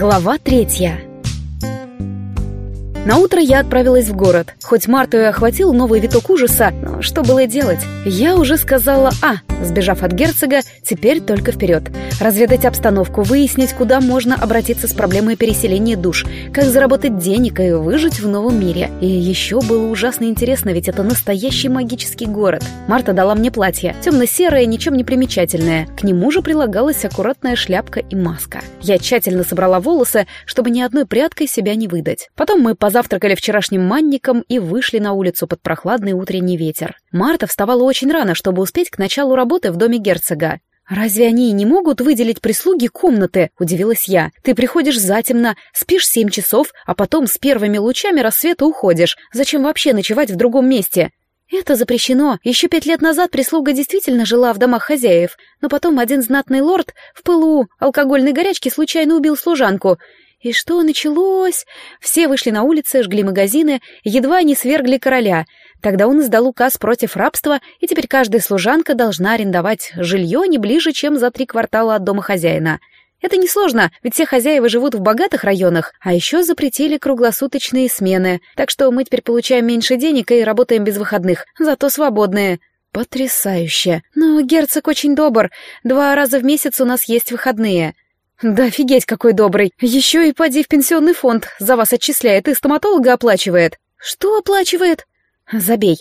Глава третья. На утро я отправилась в город. Хоть Марту и охватил новый виток ужаса, но что было делать? Я уже сказала «А», сбежав от герцога, теперь только вперед. Разведать обстановку, выяснить, куда можно обратиться с проблемой переселения душ, как заработать денег и выжить в новом мире. И еще было ужасно интересно, ведь это настоящий магический город. Марта дала мне платье, темно-серое, ничем не примечательное. К нему же прилагалась аккуратная шляпка и маска. Я тщательно собрала волосы, чтобы ни одной прядкой себя не выдать. Потом мы по позавтракали вчерашним манником и вышли на улицу под прохладный утренний ветер. Марта вставала очень рано, чтобы успеть к началу работы в доме герцога. «Разве они не могут выделить прислуги комнаты?» — удивилась я. «Ты приходишь затемно, спишь семь часов, а потом с первыми лучами рассвета уходишь. Зачем вообще ночевать в другом месте?» «Это запрещено. Еще пять лет назад прислуга действительно жила в домах хозяев, но потом один знатный лорд в пылу алкогольной горячки случайно убил служанку. И что началось? Все вышли на улицы, жгли магазины, едва не свергли короля. Тогда он издал указ против рабства, и теперь каждая служанка должна арендовать жилье не ближе, чем за три квартала от дома хозяина. Это несложно, ведь все хозяева живут в богатых районах, а еще запретили круглосуточные смены, так что мы теперь получаем меньше денег и работаем без выходных, зато свободные. Потрясающе. Но герцог очень добр, два раза в месяц у нас есть выходные. «Да офигеть, какой добрый! Еще и поди в пенсионный фонд, за вас отчисляет и стоматолога оплачивает». «Что оплачивает?» «Забей.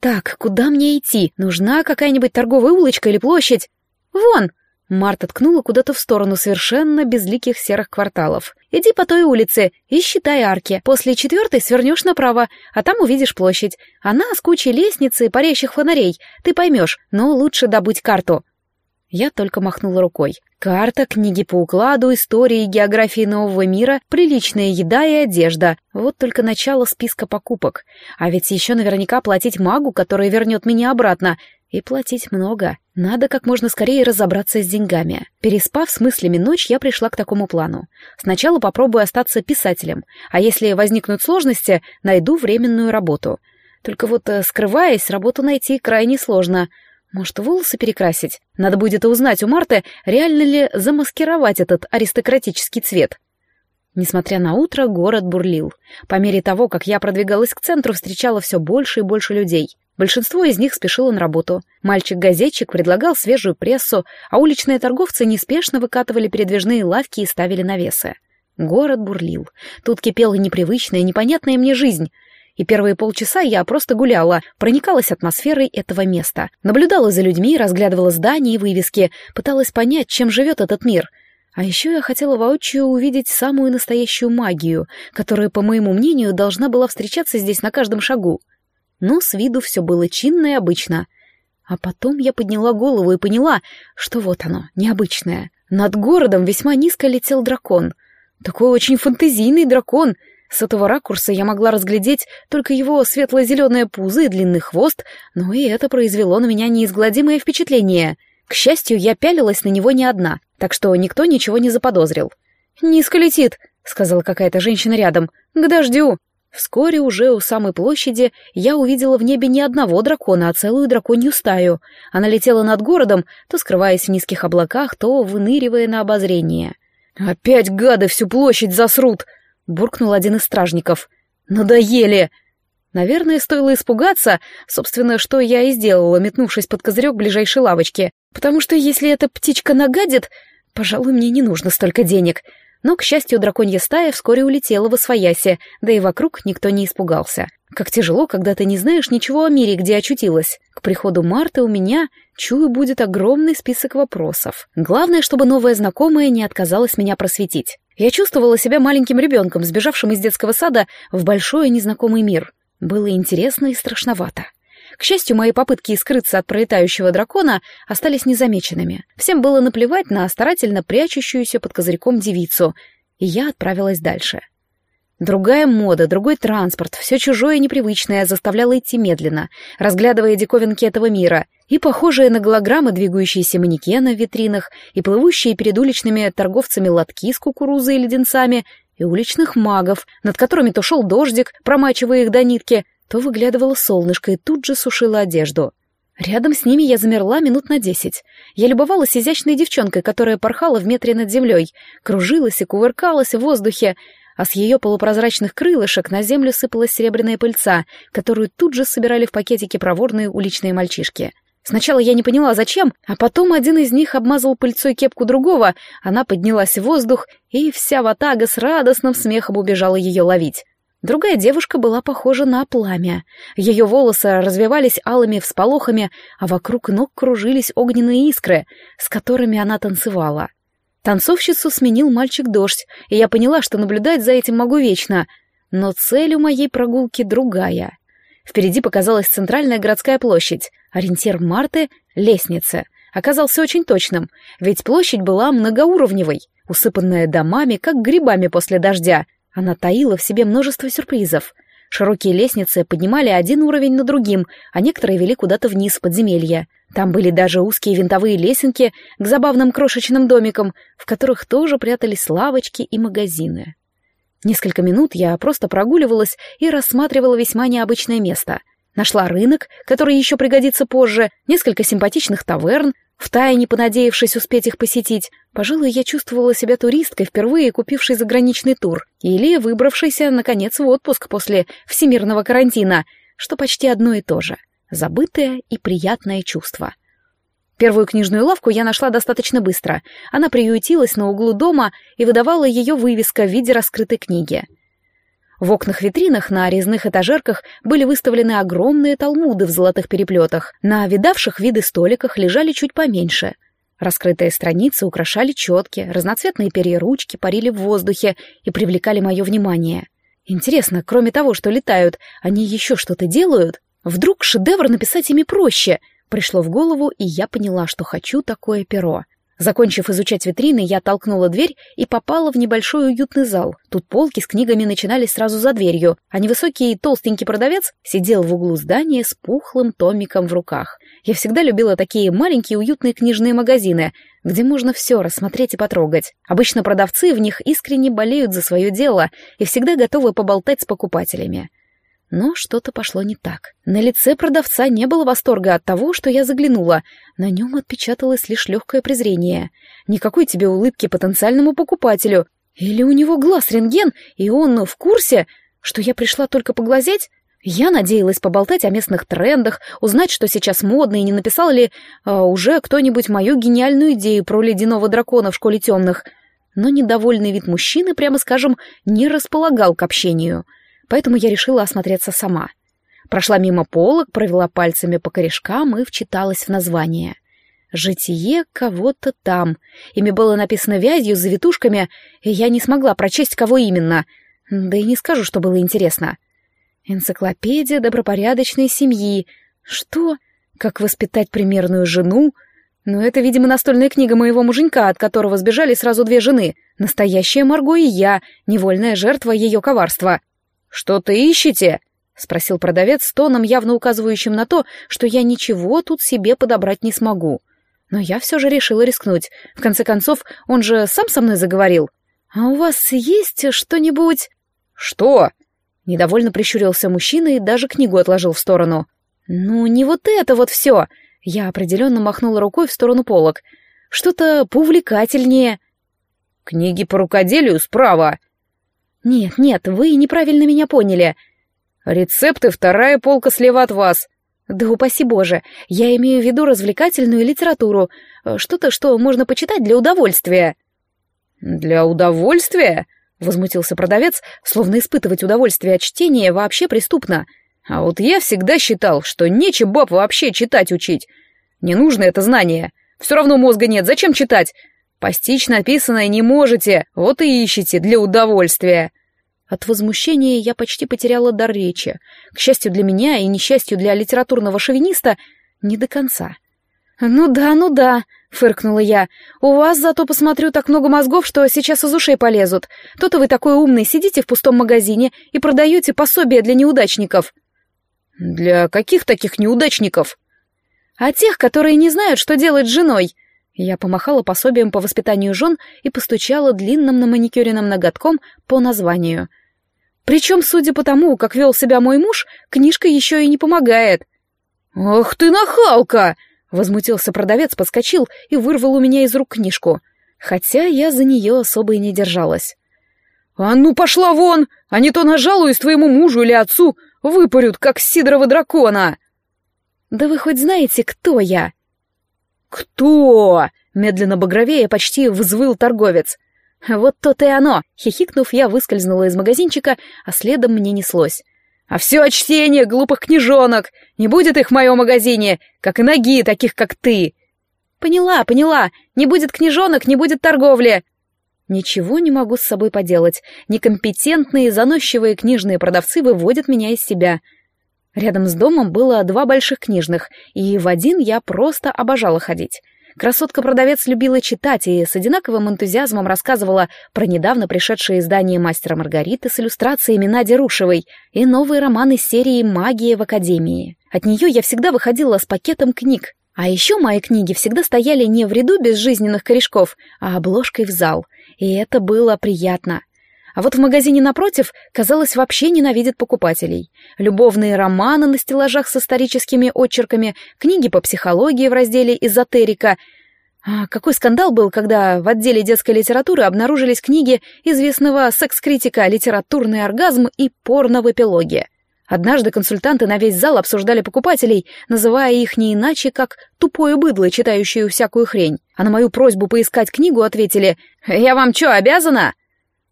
Так, куда мне идти? Нужна какая-нибудь торговая улочка или площадь?» «Вон!» Марта ткнула куда-то в сторону совершенно безликих серых кварталов. «Иди по той улице и считай арки. После четвертой свернешь направо, а там увидишь площадь. Она с кучей лестниц и парящих фонарей. Ты поймешь, но лучше добудь карту». Я только махнула рукой. Карта, книги по укладу, истории и географии нового мира, приличная еда и одежда. Вот только начало списка покупок. А ведь еще наверняка платить магу, который вернет меня обратно. И платить много. Надо как можно скорее разобраться с деньгами. Переспав с мыслями ночь, я пришла к такому плану. Сначала попробую остаться писателем, а если возникнут сложности, найду временную работу. Только вот, э, скрываясь, работу найти крайне сложно — может, волосы перекрасить? Надо будет узнать у Марты, реально ли замаскировать этот аристократический цвет. Несмотря на утро, город бурлил. По мере того, как я продвигалась к центру, встречала все больше и больше людей. Большинство из них спешило на работу. Мальчик-газетчик предлагал свежую прессу, а уличные торговцы неспешно выкатывали передвижные лавки и ставили навесы. Город бурлил. Тут кипела непривычная, непонятная мне жизнь и первые полчаса я просто гуляла, проникалась атмосферой этого места, наблюдала за людьми, разглядывала здания и вывески, пыталась понять, чем живет этот мир. А еще я хотела воочию увидеть самую настоящую магию, которая, по моему мнению, должна была встречаться здесь на каждом шагу. Но с виду все было чинно и обычно. А потом я подняла голову и поняла, что вот оно, необычное. Над городом весьма низко летел дракон. Такой очень фантазийный дракон — с этого ракурса я могла разглядеть только его светло-зеленое пузо и длинный хвост, но и это произвело на меня неизгладимое впечатление. К счастью, я пялилась на него не одна, так что никто ничего не заподозрил. «Низко летит», — сказала какая-то женщина рядом. «К дождю». Вскоре уже у самой площади я увидела в небе не одного дракона, а целую драконью стаю. Она летела над городом, то скрываясь в низких облаках, то выныривая на обозрение. «Опять гады всю площадь засрут!» — буркнул один из стражников. «Надоели!» Наверное, стоило испугаться, собственно, что я и сделала, метнувшись под козырек ближайшей лавочки. Потому что если эта птичка нагадит, пожалуй, мне не нужно столько денег. Но, к счастью, драконья стая вскоре улетела во своясе, да и вокруг никто не испугался. Как тяжело, когда ты не знаешь ничего о мире, где очутилась. К приходу Марты у меня, чую, будет огромный список вопросов. Главное, чтобы новая знакомая не отказалась меня просветить. Я чувствовала себя маленьким ребенком, сбежавшим из детского сада в большой незнакомый мир. Было интересно и страшновато. К счастью, мои попытки скрыться от пролетающего дракона остались незамеченными. Всем было наплевать на старательно прячущуюся под козырьком девицу, и я отправилась дальше. Другая мода, другой транспорт, все чужое и непривычное заставляло идти медленно, разглядывая диковинки этого мира, и похожие на голограммы двигающиеся манекены в витринах, и плывущие перед уличными торговцами лотки с кукурузой и леденцами, и уличных магов, над которыми то шел дождик, промачивая их до нитки, то выглядывало солнышко и тут же сушило одежду. Рядом с ними я замерла минут на десять. Я любовалась изящной девчонкой, которая порхала в метре над землей, кружилась и кувыркалась в воздухе, а с ее полупрозрачных крылышек на землю сыпалась серебряная пыльца, которую тут же собирали в пакетике проворные уличные мальчишки. Сначала я не поняла, зачем, а потом один из них обмазал пыльцой кепку другого, она поднялась в воздух, и вся ватага с радостным смехом убежала ее ловить. Другая девушка была похожа на пламя. Ее волосы развивались алыми всполохами, а вокруг ног кружились огненные искры, с которыми она танцевала. Танцовщицу сменил мальчик-дождь, и я поняла, что наблюдать за этим могу вечно. Но цель у моей прогулки другая. Впереди показалась центральная городская площадь. Ориентир Марты — лестница. Оказался очень точным, ведь площадь была многоуровневой, усыпанная домами, как грибами после дождя — она таила в себе множество сюрпризов. Широкие лестницы поднимали один уровень на другим, а некоторые вели куда-то вниз в подземелье. Там были даже узкие винтовые лесенки к забавным крошечным домикам, в которых тоже прятались лавочки и магазины. Несколько минут я просто прогуливалась и рассматривала весьма необычное место. Нашла рынок, который еще пригодится позже, несколько симпатичных таверн, втайне понадеявшись успеть их посетить, пожалуй, я чувствовала себя туристкой, впервые купившей заграничный тур, или выбравшейся, наконец, в отпуск после всемирного карантина, что почти одно и то же. Забытое и приятное чувство. Первую книжную лавку я нашла достаточно быстро. Она приютилась на углу дома и выдавала ее вывеска в виде раскрытой книги — в окнах-витринах на резных этажерках были выставлены огромные талмуды в золотых переплетах. На видавших виды столиках лежали чуть поменьше. Раскрытые страницы украшали четки, разноцветные перья ручки парили в воздухе и привлекали мое внимание. Интересно, кроме того, что летают, они еще что-то делают? Вдруг шедевр написать ими проще? Пришло в голову, и я поняла, что хочу такое перо. Закончив изучать витрины, я толкнула дверь и попала в небольшой уютный зал. Тут полки с книгами начинались сразу за дверью, а невысокий и толстенький продавец сидел в углу здания с пухлым томиком в руках. Я всегда любила такие маленькие уютные книжные магазины, где можно все рассмотреть и потрогать. Обычно продавцы в них искренне болеют за свое дело и всегда готовы поболтать с покупателями. Но что-то пошло не так. На лице продавца не было восторга от того, что я заглянула. На нем отпечаталось лишь легкое презрение. Никакой тебе улыбки потенциальному покупателю. Или у него глаз рентген, и он в курсе, что я пришла только поглазеть? Я надеялась поболтать о местных трендах, узнать, что сейчас модно, и не написал ли а, уже кто-нибудь мою гениальную идею про ледяного дракона в школе темных. Но недовольный вид мужчины, прямо скажем, не располагал к общению — поэтому я решила осмотреться сама. Прошла мимо полок, провела пальцами по корешкам и вчиталась в название. «Житие кого-то там». Имя было написано вязью завитушками, и я не смогла прочесть, кого именно. Да и не скажу, что было интересно. «Энциклопедия добропорядочной семьи». Что? Как воспитать примерную жену? Но это, видимо, настольная книга моего муженька, от которого сбежали сразу две жены. Настоящая Марго и я, невольная жертва ее коварства. «Что-то ищете?» — спросил продавец тоном, явно указывающим на то, что я ничего тут себе подобрать не смогу. Но я все же решила рискнуть. В конце концов, он же сам со мной заговорил. «А у вас есть что-нибудь...» «Что?» — недовольно прищурился мужчина и даже книгу отложил в сторону. «Ну, не вот это вот все!» Я определенно махнула рукой в сторону полок. «Что-то поувлекательнее». «Книги по рукоделию справа!» «Нет, нет, вы неправильно меня поняли». «Рецепты, вторая полка слева от вас». «Да упаси Боже, я имею в виду развлекательную литературу, что-то, что можно почитать для удовольствия». «Для удовольствия?» — возмутился продавец, словно испытывать удовольствие от чтения вообще преступно. «А вот я всегда считал, что нечем баб вообще читать учить. Не нужно это знание. Все равно мозга нет, зачем читать? Постичь написанное не можете, вот и ищете для удовольствия. От возмущения я почти потеряла дар речи. К счастью для меня и несчастью для литературного шовиниста, не до конца. «Ну да, ну да», — фыркнула я. «У вас зато, посмотрю, так много мозгов, что сейчас из ушей полезут. То-то вы такой умный, сидите в пустом магазине и продаете пособия для неудачников». «Для каких таких неудачников?» «А тех, которые не знают, что делать с женой. Я помахала пособием по воспитанию жен и постучала длинным на маникюренным ноготком по названию. Причем, судя по тому, как вел себя мой муж, книжка еще и не помогает. «Ах ты нахалка!» — возмутился продавец, подскочил и вырвал у меня из рук книжку. Хотя я за нее особо и не держалась. «А ну пошла вон! А не то нажалуюсь твоему мужу или отцу! Выпарют, как сидорова дракона!» «Да вы хоть знаете, кто я?» «Кто?» — медленно багровее почти взвыл торговец. «Вот то-то и оно!» — хихикнув, я выскользнула из магазинчика, а следом мне неслось. «А все чтение глупых книжонок! Не будет их в моем магазине, как и ноги таких, как ты!» «Поняла, поняла! Не будет книжонок, не будет торговли!» Ничего не могу с собой поделать. Некомпетентные, заносчивые книжные продавцы выводят меня из себя. Рядом с домом было два больших книжных, и в один я просто обожала ходить. Красотка-продавец любила читать и с одинаковым энтузиазмом рассказывала про недавно пришедшее издание «Мастера Маргариты» с иллюстрациями Нади Рушевой и новые романы серии «Магия в Академии». От нее я всегда выходила с пакетом книг. А еще мои книги всегда стояли не в ряду безжизненных корешков, а обложкой в зал. И это было приятно. А вот в магазине напротив, казалось, вообще ненавидит покупателей. Любовные романы на стеллажах с историческими очерками, книги по психологии в разделе «Эзотерика». А какой скандал был, когда в отделе детской литературы обнаружились книги известного секс-критика «Литературный оргазм» и «Порно в эпилоге». Однажды консультанты на весь зал обсуждали покупателей, называя их не иначе, как «тупое быдло, читающее всякую хрень». А на мою просьбу поискать книгу ответили «Я вам что, обязана?»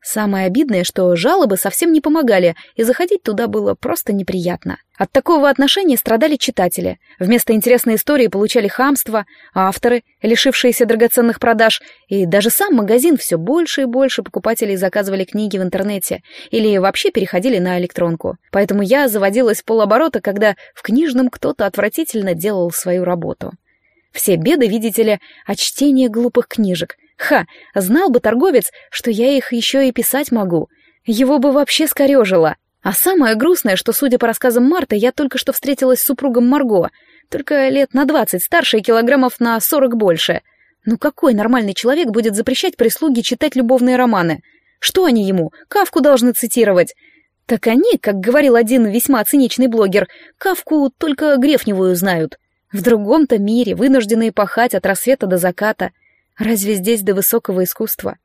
Самое обидное, что жалобы совсем не помогали, и заходить туда было просто неприятно. От такого отношения страдали читатели. Вместо интересной истории получали хамство, авторы, лишившиеся драгоценных продаж, и даже сам магазин все больше и больше покупателей заказывали книги в интернете или вообще переходили на электронку. Поэтому я заводилась полоборота, когда в книжном кто-то отвратительно делал свою работу. Все беды, видите ли, от чтения глупых книжек — Ха, знал бы торговец, что я их еще и писать могу. Его бы вообще скорежило. А самое грустное, что, судя по рассказам Марты, я только что встретилась с супругом Марго, только лет на двадцать старше и килограммов на сорок больше. Ну какой нормальный человек будет запрещать прислуге читать любовные романы? Что они ему? Кавку должны цитировать. Так они, как говорил один весьма циничный блогер, Кавку только Грефневую знают. В другом-то мире, вынужденные пахать от рассвета до заката — Разве здесь до высокого искусства?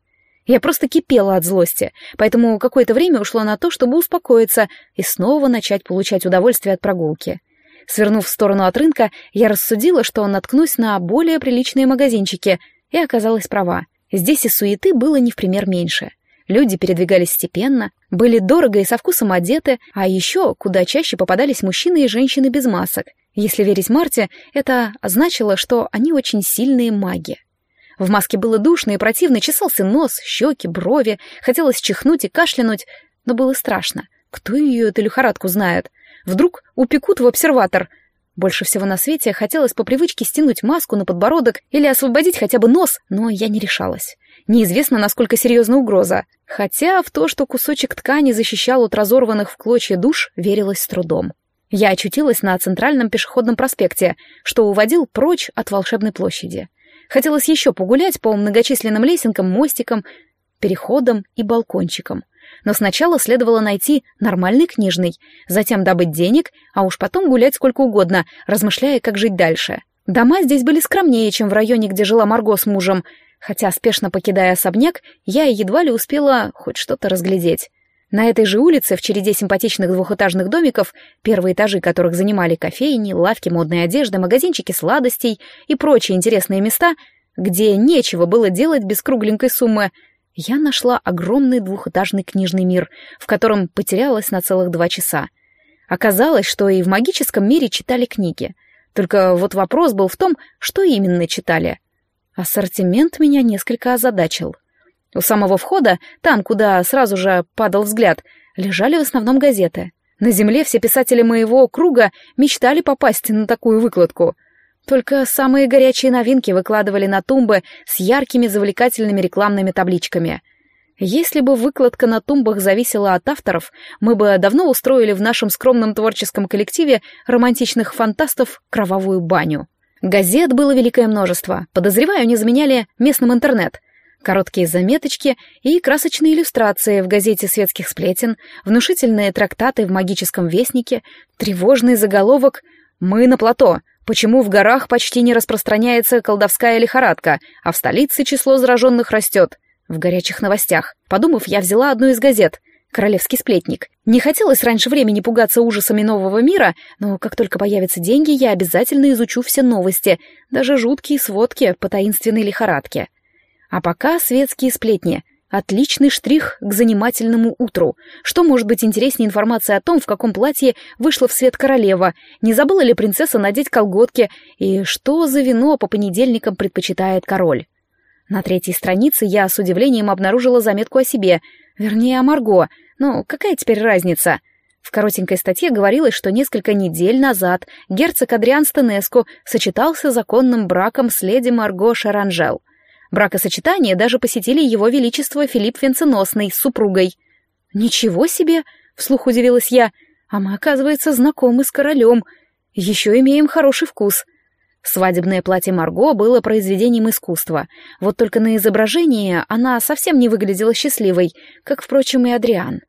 Я просто кипела от злости, поэтому какое-то время ушло на то, чтобы успокоиться и снова начать получать удовольствие от прогулки. Свернув в сторону от рынка, я рассудила, что наткнусь на более приличные магазинчики, и оказалась права. Здесь и суеты было не в пример меньше. Люди передвигались степенно, были дорого и со вкусом одеты, а еще куда чаще попадались мужчины и женщины без масок. Если верить Марте, это означало, что они очень сильные маги. В маске было душно и противно, чесался нос, щеки, брови, хотелось чихнуть и кашлянуть, но было страшно. Кто ее эту лихорадку знает? Вдруг упекут в обсерватор? Больше всего на свете хотелось по привычке стянуть маску на подбородок или освободить хотя бы нос, но я не решалась. Неизвестно, насколько серьезна угроза. Хотя в то, что кусочек ткани защищал от разорванных в клочья душ, верилось с трудом. Я очутилась на центральном пешеходном проспекте, что уводил прочь от волшебной площади. Хотелось еще погулять по многочисленным лесенкам, мостикам, переходам и балкончикам. Но сначала следовало найти нормальный книжный, затем добыть денег, а уж потом гулять сколько угодно, размышляя, как жить дальше. Дома здесь были скромнее, чем в районе, где жила Марго с мужем, хотя, спешно покидая особняк, я едва ли успела хоть что-то разглядеть. На этой же улице, в череде симпатичных двухэтажных домиков, первые этажи которых занимали кофейни, лавки модной одежды, магазинчики сладостей и прочие интересные места, где нечего было делать без кругленькой суммы, я нашла огромный двухэтажный книжный мир, в котором потерялась на целых два часа. Оказалось, что и в магическом мире читали книги. Только вот вопрос был в том, что именно читали. Ассортимент меня несколько озадачил — у самого входа, там, куда сразу же падал взгляд, лежали в основном газеты. На земле все писатели моего круга мечтали попасть на такую выкладку. Только самые горячие новинки выкладывали на тумбы с яркими завлекательными рекламными табличками. Если бы выкладка на тумбах зависела от авторов, мы бы давно устроили в нашем скромном творческом коллективе романтичных фантастов кровавую баню. Газет было великое множество. Подозреваю, они заменяли местным интернет короткие заметочки и красочные иллюстрации в газете светских сплетен, внушительные трактаты в магическом вестнике, тревожный заголовок Мы на плато. Почему в горах почти не распространяется колдовская лихорадка, а в столице число зараженных растет? В горячих новостях. Подумав, я взяла одну из газет. Королевский сплетник. Не хотелось раньше времени пугаться ужасами нового мира, но как только появятся деньги, я обязательно изучу все новости, даже жуткие сводки по таинственной лихорадке. А пока светские сплетни. Отличный штрих к занимательному утру. Что может быть интереснее информации о том, в каком платье вышла в свет королева, не забыла ли принцесса надеть колготки, и что за вино по понедельникам предпочитает король? На третьей странице я с удивлением обнаружила заметку о себе, вернее, о Марго. Ну, какая теперь разница? В коротенькой статье говорилось, что несколько недель назад герцог Адриан Стенеско сочетался законным браком с леди Марго Шаранжел. Бракосочетание даже посетили его величество Филипп Венценосный с супругой. «Ничего себе!» — вслух удивилась я. «А мы, оказывается, знакомы с королем. Еще имеем хороший вкус». Свадебное платье Марго было произведением искусства. Вот только на изображении она совсем не выглядела счастливой, как, впрочем, и Адриан.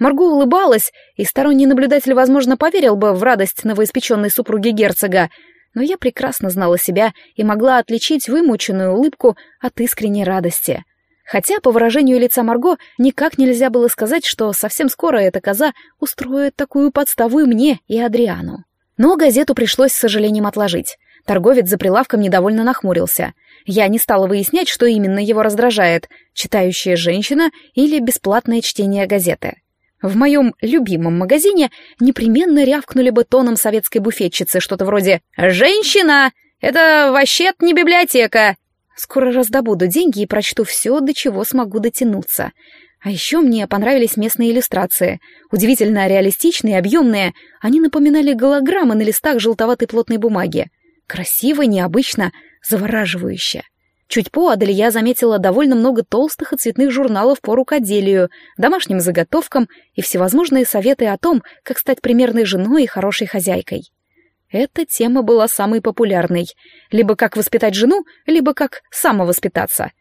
Марго улыбалась, и сторонний наблюдатель, возможно, поверил бы в радость новоиспеченной супруги герцога, но я прекрасно знала себя и могла отличить вымученную улыбку от искренней радости. Хотя, по выражению лица Марго, никак нельзя было сказать, что совсем скоро эта коза устроит такую подставу и мне, и Адриану. Но газету пришлось с сожалением отложить. Торговец за прилавком недовольно нахмурился. Я не стала выяснять, что именно его раздражает — читающая женщина или бесплатное чтение газеты. В моем любимом магазине непременно рявкнули бы тоном советской буфетчицы что-то вроде «Женщина! Это вообще не библиотека!» Скоро раздобуду деньги и прочту все, до чего смогу дотянуться. А еще мне понравились местные иллюстрации. Удивительно реалистичные, объемные. Они напоминали голограммы на листах желтоватой плотной бумаги. Красиво, необычно, завораживающе. Чуть поодаль я заметила довольно много толстых и цветных журналов по рукоделию, домашним заготовкам и всевозможные советы о том, как стать примерной женой и хорошей хозяйкой. Эта тема была самой популярной. Либо как воспитать жену, либо как самовоспитаться.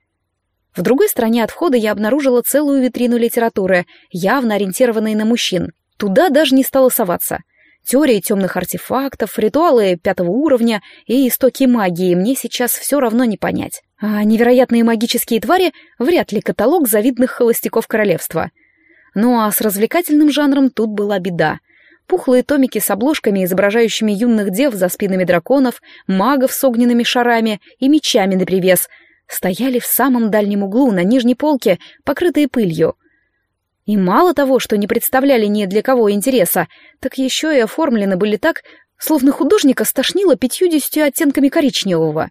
В другой стороне от входа я обнаружила целую витрину литературы, явно ориентированной на мужчин. Туда даже не стала соваться — Теории темных артефактов, ритуалы пятого уровня и истоки магии мне сейчас все равно не понять. А невероятные магические твари вряд ли каталог завидных холостяков королевства. Ну а с развлекательным жанром тут была беда. Пухлые томики с обложками, изображающими юных дев за спинами драконов, магов с огненными шарами и мечами напривес, стояли в самом дальнем углу на нижней полке, покрытые пылью — и мало того, что не представляли ни для кого интереса, так еще и оформлены были так, словно художника стошнило пятьюдесятью оттенками коричневого.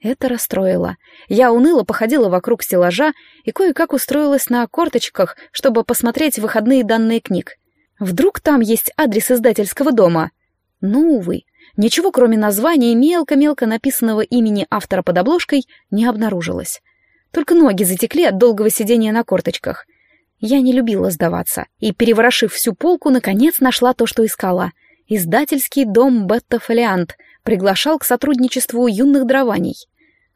Это расстроило. Я уныло походила вокруг стеллажа и кое-как устроилась на корточках, чтобы посмотреть выходные данные книг. Вдруг там есть адрес издательского дома? Ну, увы, ничего кроме названия мелко-мелко написанного имени автора под обложкой не обнаружилось. Только ноги затекли от долгого сидения на корточках — я не любила сдаваться, и, переворошив всю полку, наконец нашла то, что искала. Издательский дом Бетта Фолиант приглашал к сотрудничеству юных дрований.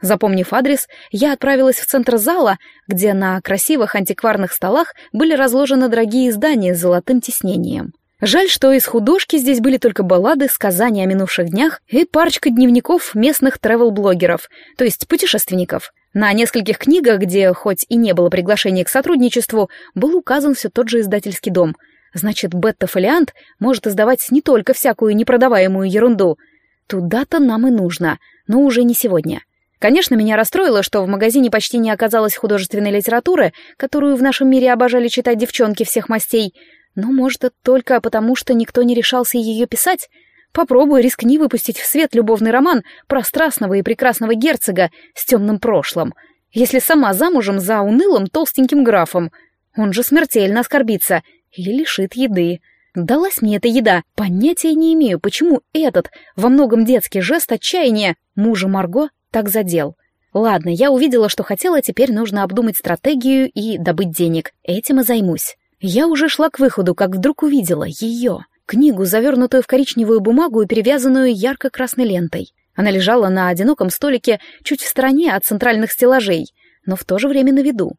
Запомнив адрес, я отправилась в центр зала, где на красивых антикварных столах были разложены дорогие издания с золотым тиснением. Жаль, что из художки здесь были только баллады, сказания о минувших днях и парочка дневников местных тревел-блогеров, то есть путешественников — на нескольких книгах, где хоть и не было приглашения к сотрудничеству, был указан все тот же издательский дом. Значит, бетта-фолиант может издавать не только всякую непродаваемую ерунду. Туда-то нам и нужно, но уже не сегодня. Конечно, меня расстроило, что в магазине почти не оказалось художественной литературы, которую в нашем мире обожали читать девчонки всех мастей. Но, может, это только потому, что никто не решался ее писать? Попробуй, рискни выпустить в свет любовный роман про страстного и прекрасного герцога с темным прошлым, если сама замужем за унылым толстеньким графом. Он же смертельно оскорбится или лишит еды. Далась мне эта еда, понятия не имею, почему этот, во многом детский жест отчаяния, мужа Марго так задел. Ладно, я увидела, что хотела, теперь нужно обдумать стратегию и добыть денег. Этим и займусь. Я уже шла к выходу, как вдруг увидела ее книгу, завернутую в коричневую бумагу и перевязанную ярко-красной лентой. Она лежала на одиноком столике чуть в стороне от центральных стеллажей, но в то же время на виду.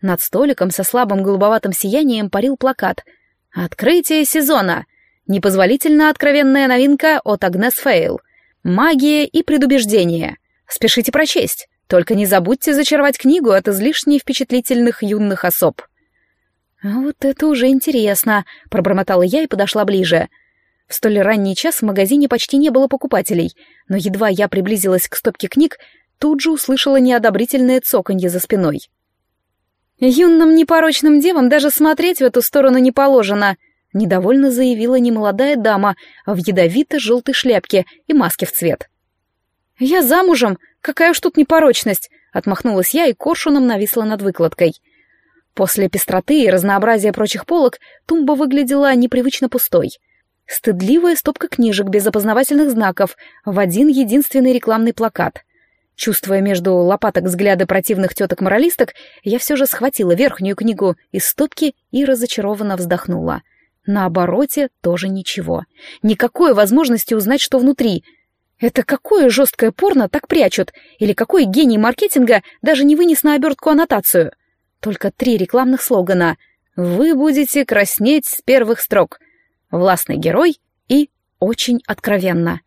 Над столиком со слабым голубоватым сиянием парил плакат «Открытие сезона!» Непозволительно откровенная новинка от Агнес Фейл. Магия и предубеждение. Спешите прочесть. Только не забудьте зачаровать книгу от излишне впечатлительных юных особ. «А вот это уже интересно», — пробормотала я и подошла ближе. В столь ранний час в магазине почти не было покупателей, но едва я приблизилась к стопке книг, тут же услышала неодобрительное цоканье за спиной. «Юным непорочным девам даже смотреть в эту сторону не положено», — недовольно заявила немолодая дама в ядовито-желтой шляпке и маске в цвет. «Я замужем, какая уж тут непорочность!» — отмахнулась я и коршуном нависла над выкладкой. После пестроты и разнообразия прочих полок тумба выглядела непривычно пустой. Стыдливая стопка книжек без опознавательных знаков в один единственный рекламный плакат — Чувствуя между лопаток взгляды противных теток-моралисток, я все же схватила верхнюю книгу из стопки и разочарованно вздохнула. На обороте тоже ничего. Никакой возможности узнать, что внутри. Это какое жесткое порно так прячут? Или какой гений маркетинга даже не вынес на обертку аннотацию? Только три рекламных слогана. «Вы будете краснеть с первых строк», «Властный герой» и «Очень откровенно».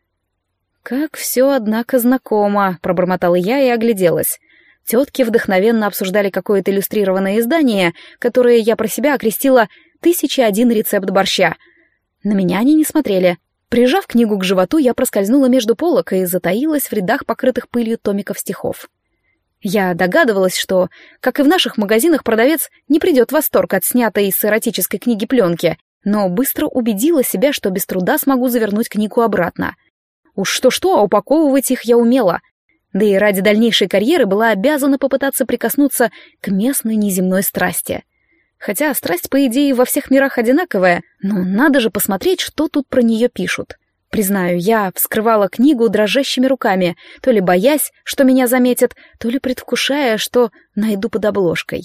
«Как все, однако, знакомо», — пробормотала я и огляделась. Тетки вдохновенно обсуждали какое-то иллюстрированное издание, которое я про себя окрестила «Тысяча один рецепт борща». На меня они не смотрели. Прижав книгу к животу, я проскользнула между полок и затаилась в рядах покрытых пылью томиков стихов. Я догадывалась, что, как и в наших магазинах, продавец не придет в восторг от снятой из эротической книги пленки, но быстро убедила себя, что без труда смогу завернуть книгу обратно — Уж что-что, а упаковывать их я умела. Да и ради дальнейшей карьеры была обязана попытаться прикоснуться к местной неземной страсти. Хотя страсть, по идее, во всех мирах одинаковая, но надо же посмотреть, что тут про нее пишут. Признаю, я вскрывала книгу дрожащими руками, то ли боясь, что меня заметят, то ли предвкушая, что найду под обложкой.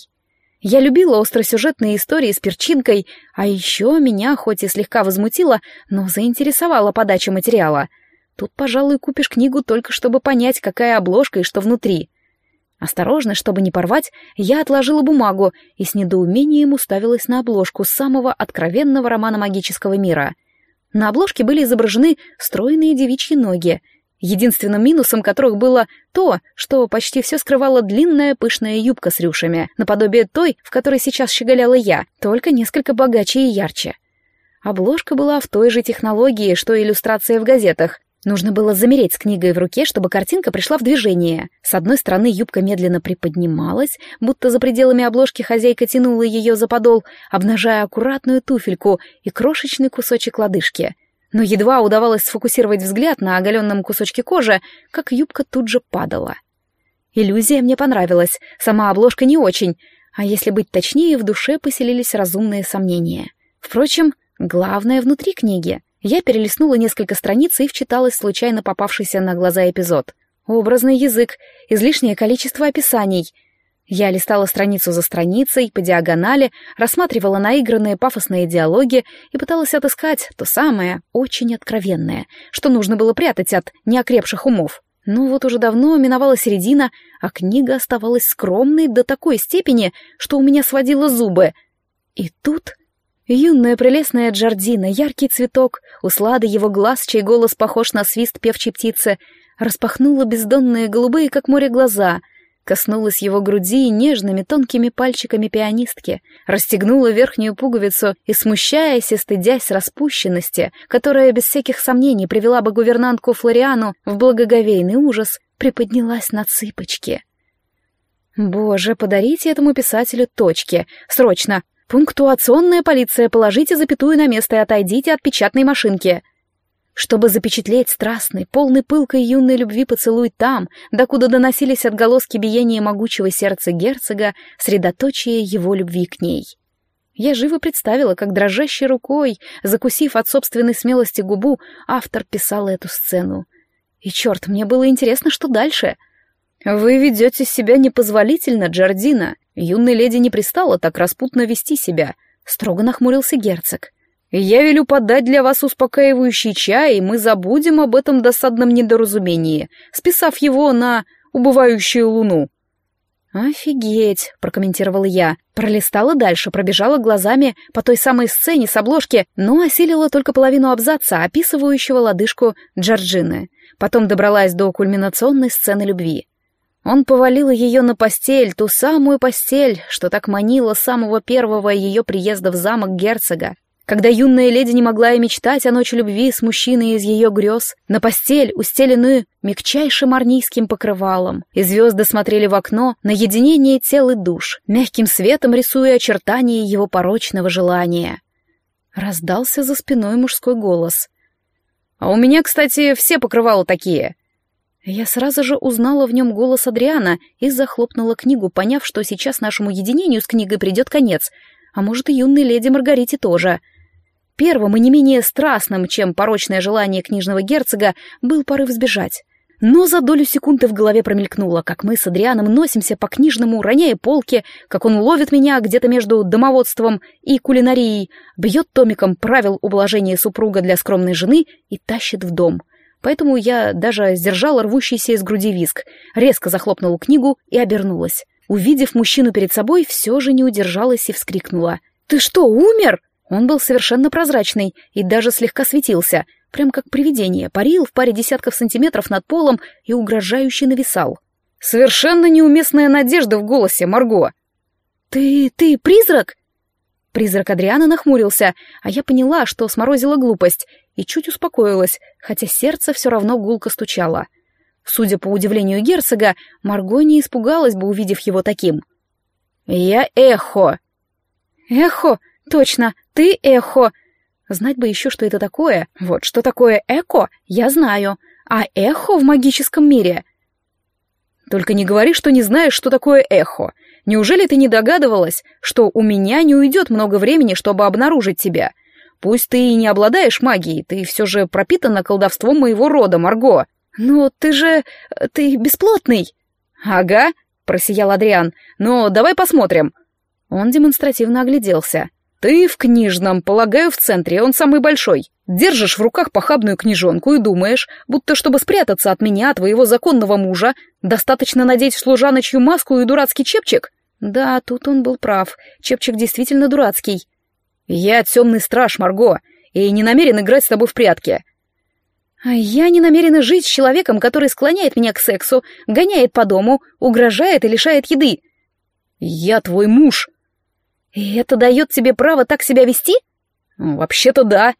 Я любила остросюжетные истории с перчинкой, а еще меня, хоть и слегка возмутила, но заинтересовала подача материала — Тут, пожалуй, купишь книгу только чтобы понять, какая обложка и что внутри. Осторожно, чтобы не порвать, я отложила бумагу и с недоумением уставилась на обложку самого откровенного романа магического мира. На обложке были изображены стройные девичьи ноги, единственным минусом которых было то, что почти все скрывала длинная пышная юбка с рюшами, наподобие той, в которой сейчас щеголяла я, только несколько богаче и ярче. Обложка была в той же технологии, что и иллюстрация в газетах, Нужно было замереть с книгой в руке, чтобы картинка пришла в движение. С одной стороны юбка медленно приподнималась, будто за пределами обложки хозяйка тянула ее за подол, обнажая аккуратную туфельку и крошечный кусочек лодыжки. Но едва удавалось сфокусировать взгляд на оголенном кусочке кожи, как юбка тут же падала. Иллюзия мне понравилась, сама обложка не очень, а если быть точнее, в душе поселились разумные сомнения. Впрочем, главное внутри книги — я перелистнула несколько страниц и вчиталась случайно попавшийся на глаза эпизод. Образный язык, излишнее количество описаний. Я листала страницу за страницей, по диагонали, рассматривала наигранные пафосные диалоги и пыталась отыскать то самое, очень откровенное, что нужно было прятать от неокрепших умов. Но вот уже давно миновала середина, а книга оставалась скромной до такой степени, что у меня сводило зубы. И тут Юная прелестная Джардина, яркий цветок, услада его глаз, чей голос похож на свист певчей птицы, распахнула бездонные голубые, как море, глаза, коснулась его груди нежными тонкими пальчиками пианистки, расстегнула верхнюю пуговицу и, смущаясь и стыдясь распущенности, которая без всяких сомнений привела бы гувернантку Флориану в благоговейный ужас, приподнялась на цыпочки. «Боже, подарите этому писателю точки! Срочно! «Пунктуационная полиция, положите запятую на место и отойдите от печатной машинки». Чтобы запечатлеть страстный, полный пылкой юной любви поцелуй там, докуда доносились отголоски биения могучего сердца герцога, средоточие его любви к ней. Я живо представила, как дрожащей рукой, закусив от собственной смелости губу, автор писал эту сцену. И черт, мне было интересно, что дальше. «Вы ведете себя непозволительно, Джардина», Юной леди не пристало так распутно вести себя, строго нахмурился герцог. «Я велю подать для вас успокаивающий чай, и мы забудем об этом досадном недоразумении, списав его на убывающую луну». «Офигеть!» — прокомментировала я. Пролистала дальше, пробежала глазами по той самой сцене с обложки, но осилила только половину абзаца, описывающего лодыжку Джорджины. Потом добралась до кульминационной сцены любви. Он повалил ее на постель, ту самую постель, что так манила с самого первого ее приезда в замок герцога когда юная леди не могла и мечтать о ночи любви с мужчиной из ее грез, на постель, устеленную мягчайшим арнийским покрывалом, и звезды смотрели в окно на единение тел и душ, мягким светом рисуя очертания его порочного желания. Раздался за спиной мужской голос. «А у меня, кстати, все покрывала такие», я сразу же узнала в нем голос Адриана и захлопнула книгу, поняв, что сейчас нашему единению с книгой придет конец, а может и юной леди Маргарите тоже — Первым и не менее страстным, чем порочное желание книжного герцога, был порыв сбежать. Но за долю секунды в голове промелькнуло, как мы с Адрианом носимся по книжному, роняя полки, как он ловит меня где-то между домоводством и кулинарией, бьет томиком правил ублажения супруга для скромной жены и тащит в дом. Поэтому я даже сдержала рвущийся из груди виск, резко захлопнула книгу и обернулась. Увидев мужчину перед собой, все же не удержалась и вскрикнула. «Ты что, умер?» Он был совершенно прозрачный и даже слегка светился, прям как привидение, парил в паре десятков сантиметров над полом и угрожающе нависал. «Совершенно неуместная надежда в голосе, Марго!» «Ты... ты призрак?» Призрак Адриана нахмурился, а я поняла, что сморозила глупость, и чуть успокоилась, хотя сердце все равно гулко стучало. Судя по удивлению герцога, Марго не испугалась бы, увидев его таким. «Я Эхо!» «Эхо? Точно! Ты эхо. Знать бы еще, что это такое. Вот что такое эко, я знаю. А эхо в магическом мире... Только не говори, что не знаешь, что такое эхо. Неужели ты не догадывалась, что у меня не уйдет много времени, чтобы обнаружить тебя? Пусть ты и не обладаешь магией, ты все же пропитана колдовством моего рода, Марго. Но ты же... ты бесплотный. Ага, просиял Адриан. Но давай посмотрим. Он демонстративно огляделся. Ты в книжном, полагаю, в центре, он самый большой. Держишь в руках похабную книжонку и думаешь, будто чтобы спрятаться от меня, твоего законного мужа, достаточно надеть служаночью маску и дурацкий чепчик? Да, тут он был прав. Чепчик действительно дурацкий. Я темный страж, Марго, и не намерен играть с тобой в прятки. А я не намерена жить с человеком, который склоняет меня к сексу, гоняет по дому, угрожает и лишает еды. Я твой муж, «И это дает тебе право так себя вести?» «Вообще-то да».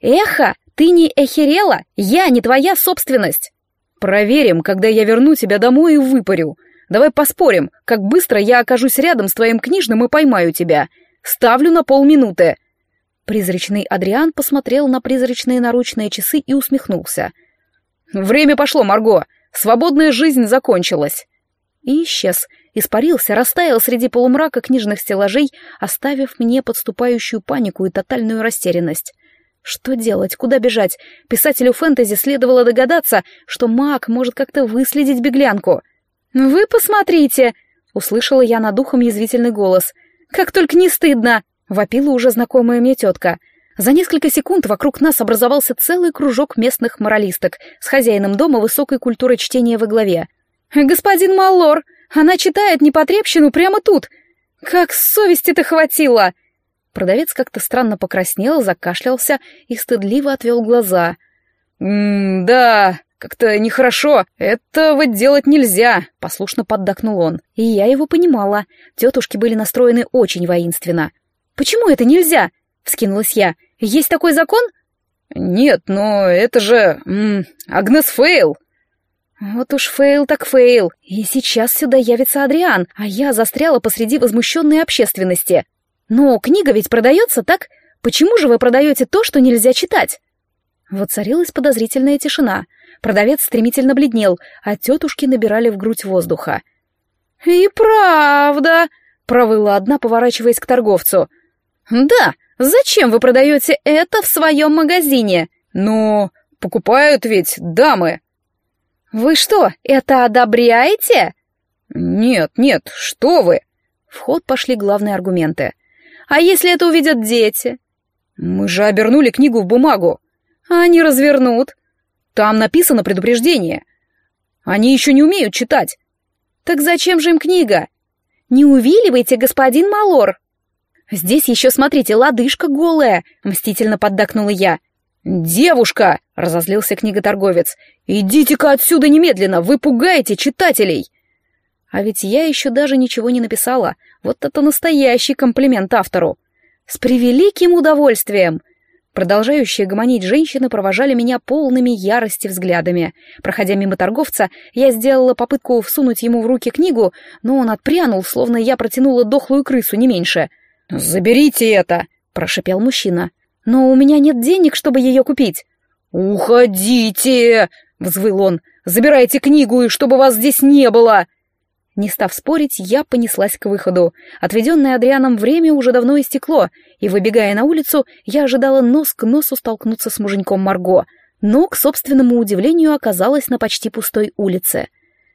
«Эхо, ты не эхерела, я не твоя собственность». «Проверим, когда я верну тебя домой и выпарю. Давай поспорим, как быстро я окажусь рядом с твоим книжным и поймаю тебя. Ставлю на полминуты». Призрачный Адриан посмотрел на призрачные наручные часы и усмехнулся. «Время пошло, Марго. Свободная жизнь закончилась». И исчез, испарился, растаял среди полумрака книжных стеллажей, оставив мне подступающую панику и тотальную растерянность. Что делать, куда бежать? Писателю фэнтези следовало догадаться, что маг может как-то выследить беглянку. «Вы посмотрите!» — услышала я над ухом язвительный голос. «Как только не стыдно!» — вопила уже знакомая мне тетка. За несколько секунд вокруг нас образовался целый кружок местных моралисток с хозяином дома высокой культуры чтения во главе. «Господин Маллор, она читает непотребщину прямо тут. Как совести-то хватило!» Продавец как-то странно покраснел, закашлялся и стыдливо отвел глаза. «М-да, как-то нехорошо. Этого делать нельзя», — послушно поддакнул он. И я его понимала. Тетушки были настроены очень воинственно. «Почему это нельзя?» — вскинулась я. «Есть такой закон?» «Нет, но это же... М -м, Агнес Фейл!» Вот уж fail так fail. И сейчас сюда явится Адриан, а я застряла посреди возмущенной общественности. Но книга ведь продается, так? Почему же вы продаете то, что нельзя читать? Воцарилась подозрительная тишина. Продавец стремительно бледнел, а тетушки набирали в грудь воздуха. «И правда!» — провыла одна, поворачиваясь к торговцу. «Да, зачем вы продаете это в своем магазине?» «Но покупают ведь дамы!» «Вы что, это одобряете?» «Нет, нет, что вы!» В ход пошли главные аргументы. «А если это увидят дети?» «Мы же обернули книгу в бумагу». «А они развернут?» «Там написано предупреждение. Они еще не умеют читать». Так зачем же им книга? Не увиливайте, господин Малор. Здесь еще, смотрите, лодыжка голая, мстительно поддакнула я. «Девушка!» — разозлился книготорговец. «Идите-ка отсюда немедленно! Вы пугаете читателей!» А ведь я еще даже ничего не написала. Вот это настоящий комплимент автору. «С превеликим удовольствием!» Продолжающие гомонить женщины провожали меня полными ярости взглядами. Проходя мимо торговца, я сделала попытку всунуть ему в руки книгу, но он отпрянул, словно я протянула дохлую крысу, не меньше. «Заберите это!» — прошепел мужчина. «Но у меня нет денег, чтобы ее купить». «Уходите!» — взвыл он. «Забирайте книгу, и чтобы вас здесь не было!» Не став спорить, я понеслась к выходу. Отведенное Адрианом время уже давно истекло, и, выбегая на улицу, я ожидала нос к носу столкнуться с муженьком Марго, но, к собственному удивлению, оказалась на почти пустой улице.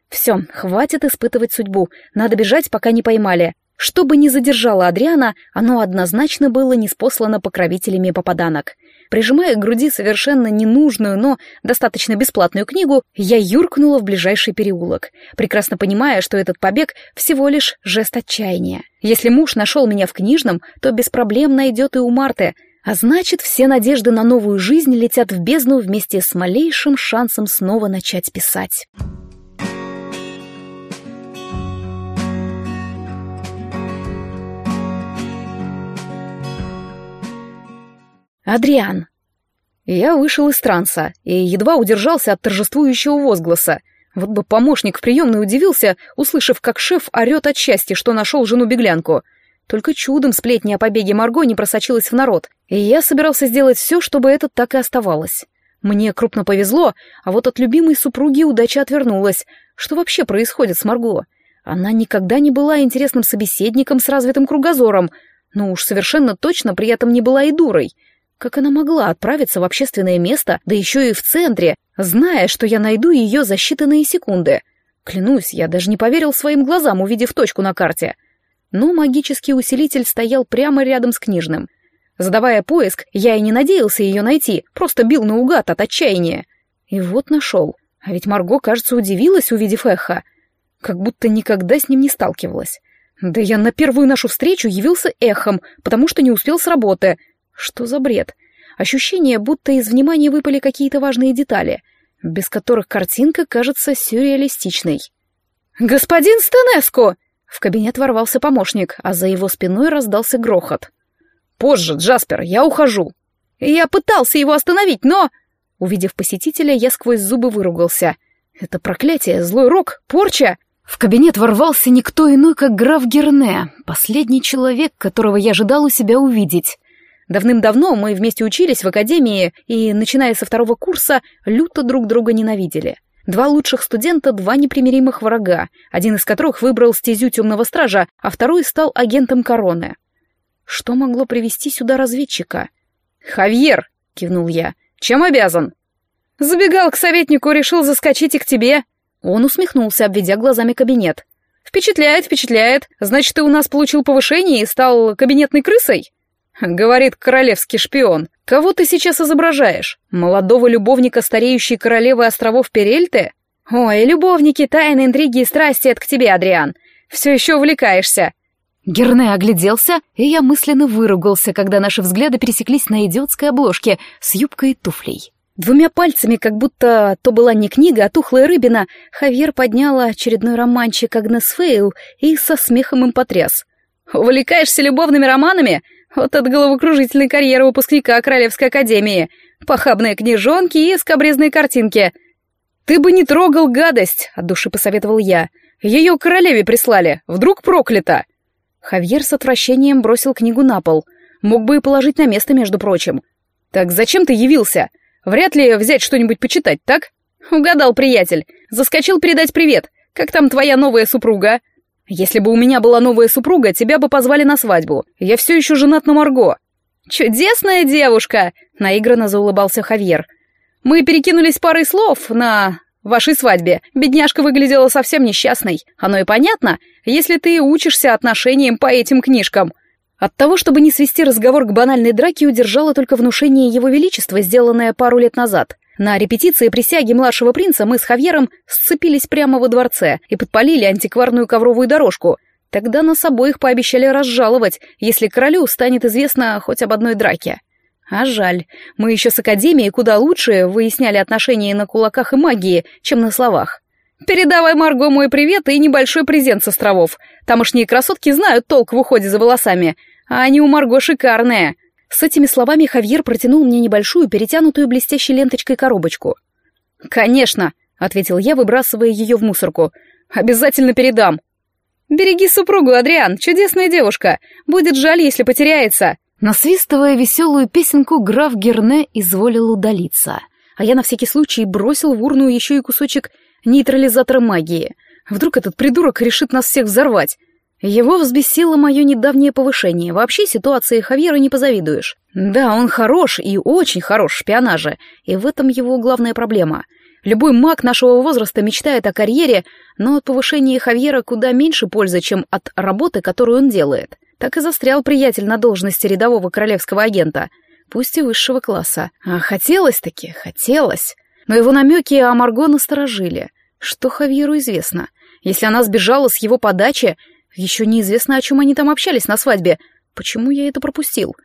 Все, хватит испытывать судьбу, надо бежать, пока не поймали. Что бы ни задержало Адриана, оно однозначно было неспослано покровителями попаданок. Прижимая к груди совершенно ненужную, но достаточно бесплатную книгу, я юркнула в ближайший переулок, прекрасно понимая, что этот побег всего лишь жест отчаяния. Если муж нашел меня в книжном, то без проблем найдет и у Марты, а значит, все надежды на новую жизнь летят в бездну вместе с малейшим шансом снова начать писать. Адриан. Я вышел из транса и едва удержался от торжествующего возгласа. Вот бы помощник в приемной удивился, услышав, как шеф орет от счастья, что нашел жену-беглянку. Только чудом сплетни о побеге Марго не просочилась в народ, и я собирался сделать все, чтобы это так и оставалось. Мне крупно повезло, а вот от любимой супруги удача отвернулась. Что вообще происходит с Марго? Она никогда не была интересным собеседником с развитым кругозором, но уж совершенно точно при этом не была и дурой — как она могла отправиться в общественное место, да еще и в центре, зная, что я найду ее за считанные секунды? Клянусь, я даже не поверил своим глазам, увидев точку на карте. Но магический усилитель стоял прямо рядом с книжным. Задавая поиск, я и не надеялся ее найти, просто бил наугад от отчаяния. И вот нашел. А ведь Марго, кажется, удивилась, увидев эхо. Как будто никогда с ним не сталкивалась. Да я на первую нашу встречу явился эхом, потому что не успел с работы — что за бред? Ощущение, будто из внимания выпали какие-то важные детали, без которых картинка кажется сюрреалистичной. «Господин Стенеско!» В кабинет ворвался помощник, а за его спиной раздался грохот. «Позже, Джаспер, я ухожу!» «Я пытался его остановить, но...» Увидев посетителя, я сквозь зубы выругался. «Это проклятие, злой рок, порча!» В кабинет ворвался никто иной, как граф Герне, последний человек, которого я ожидал у себя увидеть. Давным-давно мы вместе учились в академии и, начиная со второго курса, люто друг друга ненавидели. Два лучших студента, два непримиримых врага, один из которых выбрал стезю темного стража, а второй стал агентом короны. Что могло привести сюда разведчика? «Хавьер!» — кивнул я. «Чем обязан?» «Забегал к советнику, решил заскочить и к тебе». Он усмехнулся, обведя глазами кабинет. «Впечатляет, впечатляет. Значит, ты у нас получил повышение и стал кабинетной крысой?» Говорит королевский шпион. Кого ты сейчас изображаешь? Молодого любовника стареющей королевы островов Перельты? Ой, любовники, тайны, интриги и страсти — это к тебе, Адриан. Все еще увлекаешься. Герне огляделся, и я мысленно выругался, когда наши взгляды пересеклись на идиотской обложке с юбкой и туфлей. Двумя пальцами, как будто то была не книга, а тухлая рыбина, Хавьер подняла очередной романчик Агнес Фейл и со смехом им потряс. «Увлекаешься любовными романами? Вот от головокружительной карьеры выпускника Королевской Академии. Похабные книжонки и скобрезные картинки. Ты бы не трогал гадость, от души посоветовал я. Ее королеве прислали. Вдруг проклята. Хавьер с отвращением бросил книгу на пол. Мог бы и положить на место, между прочим. Так зачем ты явился? Вряд ли взять что-нибудь почитать, так? Угадал, приятель. Заскочил передать привет. Как там твоя новая супруга? Если бы у меня была новая супруга, тебя бы позвали на свадьбу. Я все еще женат на Марго». «Чудесная девушка!» — наигранно заулыбался Хавьер. «Мы перекинулись парой слов на вашей свадьбе. Бедняжка выглядела совсем несчастной. Оно и понятно, если ты учишься отношениям по этим книжкам». От того, чтобы не свести разговор к банальной драке, удержало только внушение его величества, сделанное пару лет назад. На репетиции присяги младшего принца мы с Хавьером сцепились прямо во дворце и подпалили антикварную ковровую дорожку. Тогда нас обоих пообещали разжаловать, если королю станет известно хоть об одной драке. А жаль, мы еще с Академией куда лучше выясняли отношения на кулаках и магии, чем на словах. «Передавай Марго мой привет и небольшой презент с островов. Тамошние красотки знают толк в уходе за волосами, а они у Марго шикарные». С этими словами Хавьер протянул мне небольшую, перетянутую блестящей ленточкой коробочку. «Конечно», — ответил я, выбрасывая ее в мусорку. «Обязательно передам». «Береги супругу, Адриан, чудесная девушка. Будет жаль, если потеряется». Насвистывая веселую песенку, граф Герне изволил удалиться. А я на всякий случай бросил в урну еще и кусочек нейтрализатора магии. Вдруг этот придурок решит нас всех взорвать. Его взбесило мое недавнее повышение. Вообще ситуации Хавьера не позавидуешь. Да, он хорош и очень хорош в шпионаже, и в этом его главная проблема. Любой маг нашего возраста мечтает о карьере, но от повышения Хавьера куда меньше пользы, чем от работы, которую он делает. Так и застрял приятель на должности рядового королевского агента, пусть и высшего класса. А хотелось-таки, хотелось. Но его намеки о Марго насторожили. Что Хавьеру известно? Если она сбежала с его подачи, еще неизвестно, о чем они там общались на свадьбе. Почему я это пропустил?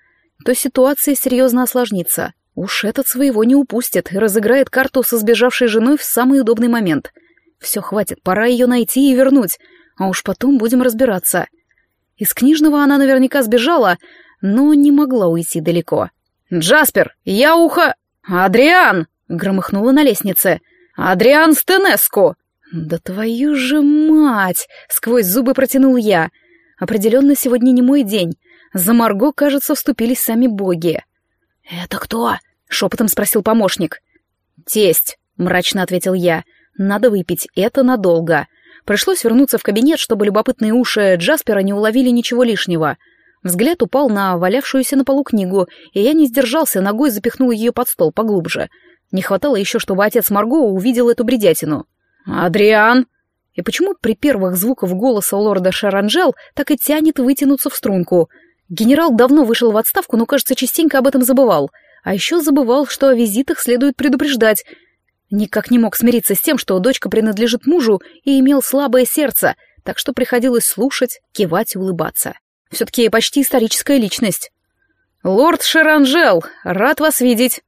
То ситуация серьезно осложнится. Уж этот своего не упустит и разыграет карту со сбежавшей женой в самый удобный момент. Все, хватит, пора ее найти и вернуть. А уж потом будем разбираться. Из книжного она наверняка сбежала, но не могла уйти далеко. «Джаспер, я ухо...» «Адриан!» — громыхнула на лестнице. «Адриан Стенеско!» «Да твою же мать!» — сквозь зубы протянул я. «Определенно сегодня не мой день. За Марго, кажется, вступились сами боги». «Это кто?» — шепотом спросил помощник. «Тесть», — мрачно ответил я. «Надо выпить, это надолго». Пришлось вернуться в кабинет, чтобы любопытные уши Джаспера не уловили ничего лишнего. Взгляд упал на валявшуюся на полу книгу, и я не сдержался, ногой запихнул ее под стол поглубже. Не хватало еще, чтобы отец Марго увидел эту бредятину. «Адриан!» И почему при первых звуках голоса лорда Шаранжел так и тянет вытянуться в струнку? Генерал давно вышел в отставку, но, кажется, частенько об этом забывал. А еще забывал, что о визитах следует предупреждать, Никак не мог смириться с тем, что дочка принадлежит мужу и имел слабое сердце, так что приходилось слушать, кивать и улыбаться. Все-таки почти историческая личность. «Лорд Шеранжел, рад вас видеть!»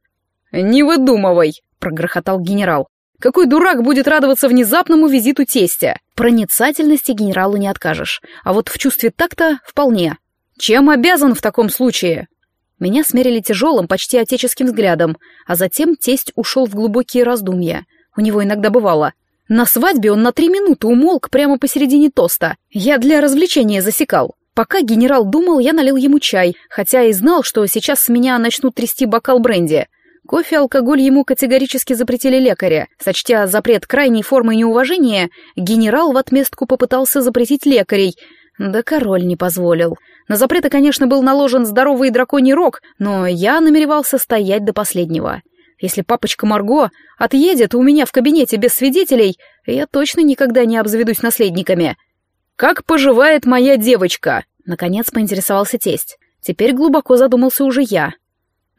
«Не выдумывай!» — прогрохотал генерал. «Какой дурак будет радоваться внезапному визиту тестя?» Проницательности генералу не откажешь, а вот в чувстве такта вполне. «Чем обязан в таком случае?» Меня смерили тяжелым, почти отеческим взглядом, а затем тесть ушел в глубокие раздумья. У него иногда бывало. На свадьбе он на три минуты умолк прямо посередине тоста. Я для развлечения засекал. Пока генерал думал, я налил ему чай, хотя и знал, что сейчас с меня начнут трясти бокал бренди. Кофе и алкоголь ему категорически запретили лекаря. Сочтя запрет крайней формы неуважения, генерал в отместку попытался запретить лекарей, да король не позволил. На запреты, конечно, был наложен здоровый драконий рог, но я намеревался стоять до последнего. Если папочка Марго отъедет у меня в кабинете без свидетелей, я точно никогда не обзаведусь наследниками. «Как поживает моя девочка?» — наконец поинтересовался тесть. Теперь глубоко задумался уже я.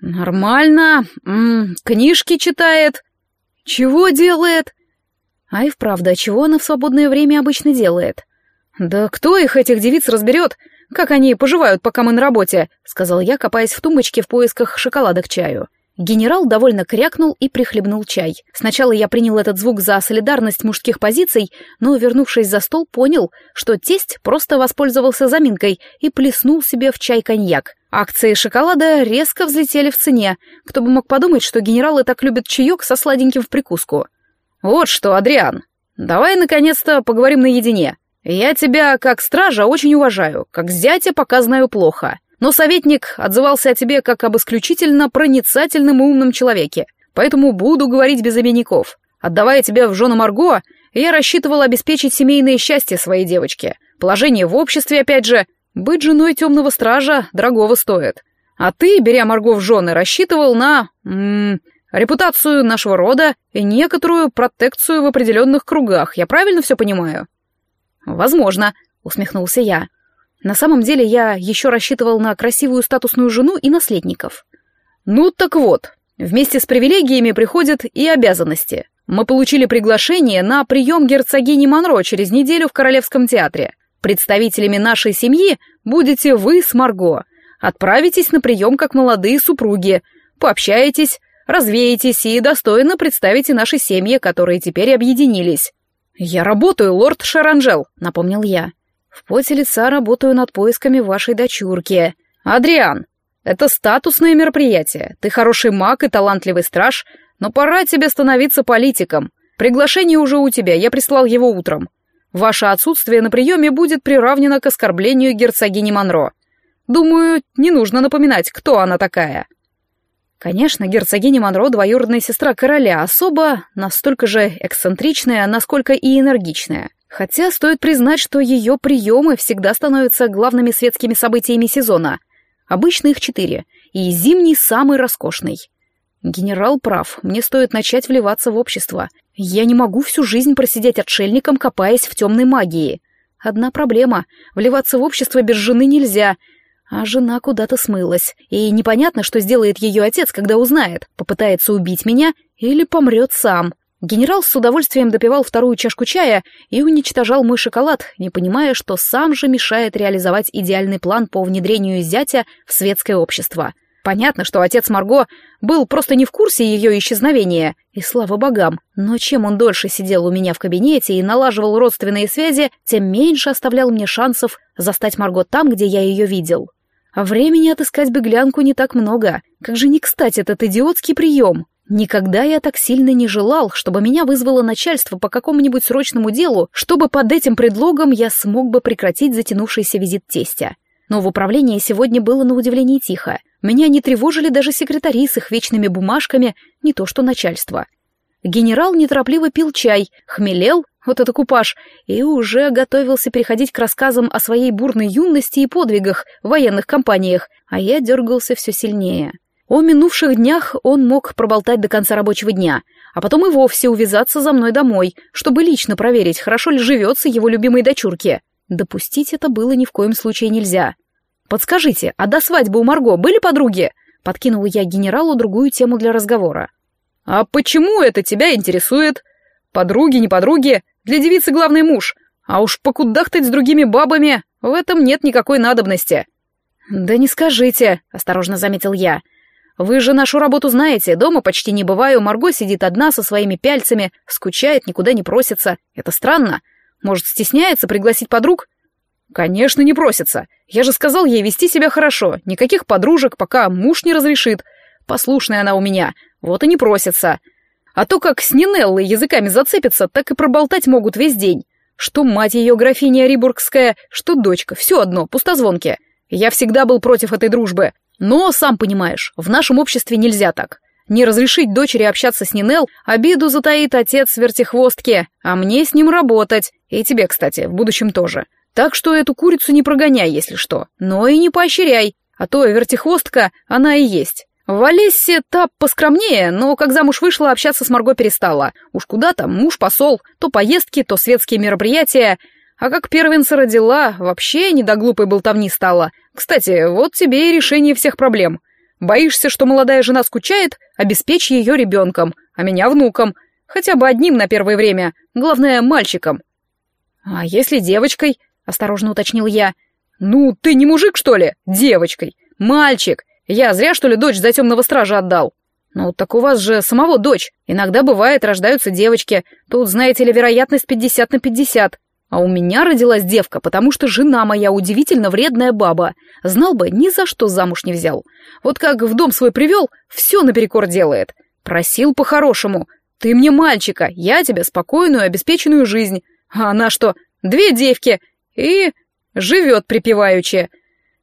«Нормально. М -м, книжки читает. Чего делает?» А и вправду, а чего она в свободное время обычно делает? «Да кто их, этих девиц, разберет? Как они поживают, пока мы на работе?» — сказал я, копаясь в тумбочке в поисках шоколада к чаю. Генерал довольно крякнул и прихлебнул чай. Сначала я принял этот звук за солидарность мужских позиций, но, вернувшись за стол, понял, что тесть просто воспользовался заминкой и плеснул себе в чай коньяк. Акции шоколада резко взлетели в цене. Кто бы мог подумать, что генералы так любят чаек со сладеньким в прикуску. «Вот что, Адриан, давай наконец-то поговорим наедине», «Я тебя, как стража, очень уважаю, как зятя пока знаю плохо. Но советник отзывался о тебе как об исключительно проницательном и умном человеке, поэтому буду говорить без обиняков. Отдавая тебя в жены Марго, я рассчитывал обеспечить семейное счастье своей девочке. Положение в обществе, опять же, быть женой темного стража дорогого стоит. А ты, беря Марго в жены, рассчитывал на... М -м, репутацию нашего рода и некоторую протекцию в определенных кругах. Я правильно все понимаю?» «Возможно», — усмехнулся я. «На самом деле я еще рассчитывал на красивую статусную жену и наследников». «Ну так вот, Вместе с привилегиями приходят и обязанности. Мы получили приглашение на прием герцогини Монро через неделю в Королевском театре. Представителями нашей семьи будете вы с Марго. Отправитесь на прием как молодые супруги, пообщаетесь, развеетесь и достойно представите наши семьи, которые теперь объединились. «Я работаю, лорд Шаранжел», — напомнил я. «В поте лица работаю над поисками вашей дочурки. Адриан, это статусное мероприятие. Ты хороший маг и талантливый страж, но пора тебе становиться политиком. Приглашение уже у тебя, я прислал его утром. Ваше отсутствие на приеме будет приравнено к оскорблению герцогини Монро. Думаю, не нужно напоминать, кто она такая. Конечно, герцогиня Монро — двоюродная сестра короля, особо настолько же эксцентричная, насколько и энергичная. Хотя стоит признать, что ее приемы всегда становятся главными светскими событиями сезона. Обычно их четыре, и зимний самый роскошный. Генерал прав, мне стоит начать вливаться в общество. Я не могу всю жизнь просидеть отшельником, копаясь в темной магии. Одна проблема — вливаться в общество без жены нельзя — а жена куда-то смылась, и непонятно, что сделает ее отец, когда узнает, попытается убить меня или помрет сам. Генерал с удовольствием допивал вторую чашку чая и уничтожал мой шоколад, не понимая, что сам же мешает реализовать идеальный план по внедрению зятя в светское общество. Понятно, что отец Марго был просто не в курсе ее исчезновения, и слава богам, но чем он дольше сидел у меня в кабинете и налаживал родственные связи, тем меньше оставлял мне шансов застать Марго там, где я ее видел. Времени отыскать беглянку не так много. Как же не кстати этот идиотский прием. Никогда я так сильно не желал, чтобы меня вызвало начальство по какому-нибудь срочному делу, чтобы под этим предлогом я смог бы прекратить затянувшийся визит тестя. Но в управлении сегодня было на удивление тихо. Меня не тревожили даже секретари с их вечными бумажками, не то что начальство. Генерал неторопливо пил чай, хмелел вот это купаж, и уже готовился переходить к рассказам о своей бурной юности и подвигах в военных компаниях, а я дергался все сильнее. О минувших днях он мог проболтать до конца рабочего дня, а потом и вовсе увязаться за мной домой, чтобы лично проверить, хорошо ли живется его любимой дочурке. Допустить это было ни в коем случае нельзя. «Подскажите, а до свадьбы у Марго были подруги?» Подкинул я генералу другую тему для разговора. «А почему это тебя интересует? Подруги, не подруги, для девицы главный муж, а уж покудахтать с другими бабами в этом нет никакой надобности». «Да не скажите», — осторожно заметил я. «Вы же нашу работу знаете, дома почти не бываю, Марго сидит одна со своими пяльцами, скучает, никуда не просится. Это странно. Может, стесняется пригласить подруг?» «Конечно, не просится. Я же сказал ей вести себя хорошо, никаких подружек, пока муж не разрешит. Послушная она у меня, вот и не просится. А то как с Нинеллой языками зацепятся, так и проболтать могут весь день. Что мать ее графиня Рибургская, что дочка, все одно, пустозвонки. Я всегда был против этой дружбы. Но, сам понимаешь, в нашем обществе нельзя так. Не разрешить дочери общаться с Нинел, обиду затаит отец вертихвостки, а мне с ним работать. И тебе, кстати, в будущем тоже. Так что эту курицу не прогоняй, если что, но и не поощряй, а то вертихвостка она и есть. В Олессе та поскромнее, но как замуж вышла, общаться с Марго перестала. Уж куда там, муж посол, то поездки, то светские мероприятия. А как первенца родила, вообще не до глупой болтовни стала. Кстати, вот тебе и решение всех проблем. Боишься, что молодая жена скучает? Обеспечь ее ребенком, а меня внуком. Хотя бы одним на первое время, главное, мальчиком. А если девочкой? Осторожно уточнил я. Ну, ты не мужик, что ли? Девочкой. Мальчик. Я зря, что ли, дочь за темного стража отдал? Ну, так у вас же самого дочь. Иногда бывает, рождаются девочки. Тут, знаете ли, вероятность 50 на 50. А у меня родилась девка, потому что жена моя удивительно вредная баба. Знал бы, ни за что замуж не взял. Вот как в дом свой привел, все наперекор делает. Просил по-хорошему. Ты мне мальчика, я тебе спокойную, обеспеченную жизнь. А она что, две девки и живет припеваючи.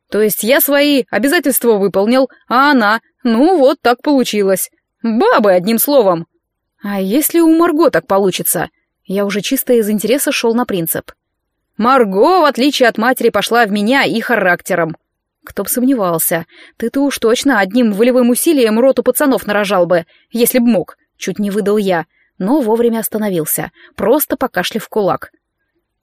То есть я свои обязательства выполнил, а она... Ну, вот так получилось. Бабы, одним словом. А если у Марго так получится? Я уже чисто из интереса шел на принцип. Марго, в отличие от матери, пошла в меня и характером. Кто б сомневался. Ты-то уж точно одним волевым усилием роту пацанов нарожал бы, если б мог. Чуть не выдал я, но вовремя остановился, просто покашлив кулак.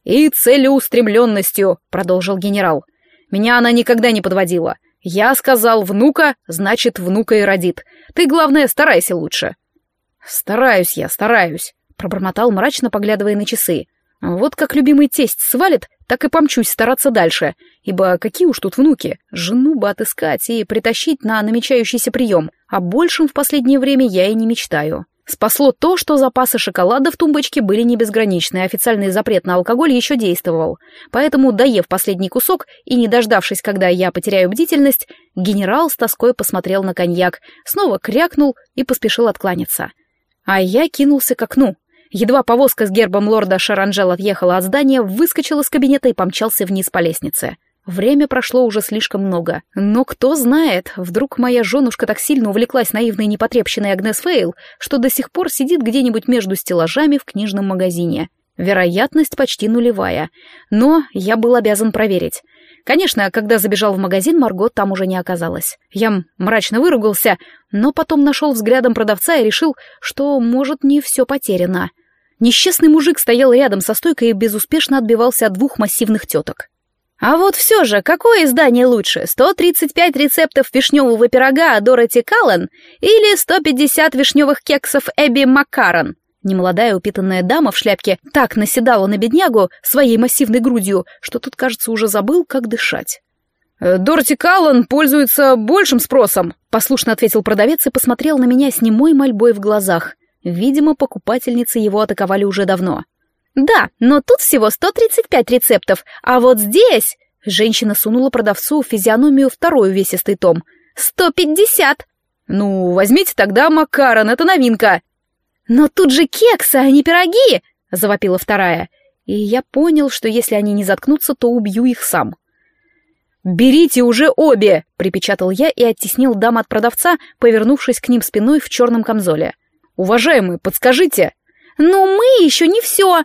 «И целеустремленностью», — продолжил генерал. Меня она никогда не подводила. Я сказал внука, значит, внука и родит. Ты, главное, старайся лучше. Стараюсь я, стараюсь, пробормотал мрачно, поглядывая на часы. Вот как любимый тесть свалит, так и помчусь стараться дальше, ибо какие уж тут внуки, жену бы отыскать и притащить на намечающийся прием, а большем в последнее время я и не мечтаю. Спасло то, что запасы шоколада в тумбочке были не безграничны, официальный запрет на алкоголь еще действовал. Поэтому, доев последний кусок и не дождавшись, когда я потеряю бдительность, генерал с тоской посмотрел на коньяк, снова крякнул и поспешил откланяться. А я кинулся к окну. Едва повозка с гербом лорда Шаранжел отъехала от здания, выскочил из кабинета и помчался вниз по лестнице. Время прошло уже слишком много. Но кто знает, вдруг моя женушка так сильно увлеклась наивной непотребщиной Агнес Фейл, что до сих пор сидит где-нибудь между стеллажами в книжном магазине. Вероятность почти нулевая. Но я был обязан проверить. Конечно, когда забежал в магазин, Марго там уже не оказалась. Я мрачно выругался, но потом нашел взглядом продавца и решил, что, может, не все потеряно. Несчастный мужик стоял рядом со стойкой и безуспешно отбивался от двух массивных теток. А вот все же, какое издание лучше? 135 рецептов вишневого пирога Дороти Каллен или 150 вишневых кексов Эбби Маккарон? Немолодая упитанная дама в шляпке так наседала на беднягу своей массивной грудью, что тут, кажется, уже забыл, как дышать. «Э, «Дороти Каллен пользуется большим спросом», — послушно ответил продавец и посмотрел на меня с немой мольбой в глазах. Видимо, покупательницы его атаковали уже давно. «Да, но тут всего 135 рецептов, а вот здесь...» Женщина сунула продавцу физиономию второй увесистый том. «150!» «Ну, возьмите тогда макарон, это новинка!» «Но тут же кексы, а не пироги!» — завопила вторая. И я понял, что если они не заткнутся, то убью их сам. «Берите уже обе!» — припечатал я и оттеснил дам от продавца, повернувшись к ним спиной в черном камзоле. «Уважаемые, подскажите!» «Ну, мы еще не все!»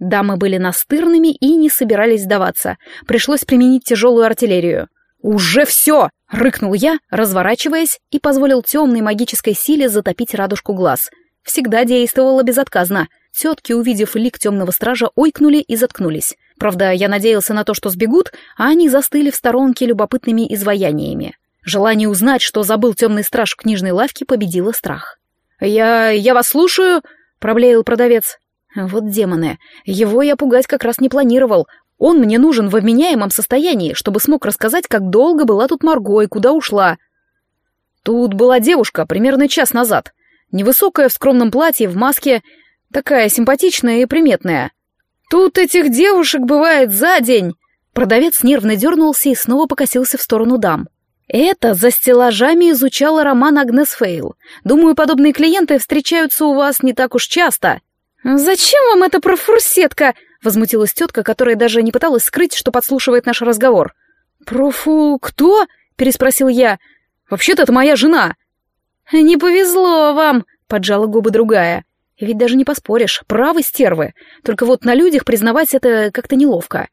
Дамы были настырными и не собирались сдаваться. Пришлось применить тяжелую артиллерию. «Уже все!» — рыкнул я, разворачиваясь, и позволил темной магической силе затопить радужку глаз. Всегда действовала безотказно. Тетки, увидев лик темного стража, ойкнули и заткнулись. Правда, я надеялся на то, что сбегут, а они застыли в сторонке любопытными изваяниями. Желание узнать, что забыл темный страж в книжной лавке, победило страх. «Я... я вас слушаю!» — проблеял продавец. Вот демоны. Его я пугать как раз не планировал. Он мне нужен в обменяемом состоянии, чтобы смог рассказать, как долго была тут Марго и куда ушла. Тут была девушка примерно час назад. Невысокая, в скромном платье, в маске. Такая симпатичная и приметная. Тут этих девушек бывает за день. Продавец нервно дернулся и снова покосился в сторону дам. Это за стеллажами изучала роман Агнес Фейл. Думаю, подобные клиенты встречаются у вас не так уж часто. «Зачем вам эта профурсетка?» — возмутилась тетка, которая даже не пыталась скрыть, что подслушивает наш разговор. «Профу... кто?» — переспросил я. «Вообще-то это моя жена». «Не повезло вам», — поджала губы другая. «Ведь даже не поспоришь, правы стервы. Только вот на людях признавать это как-то неловко».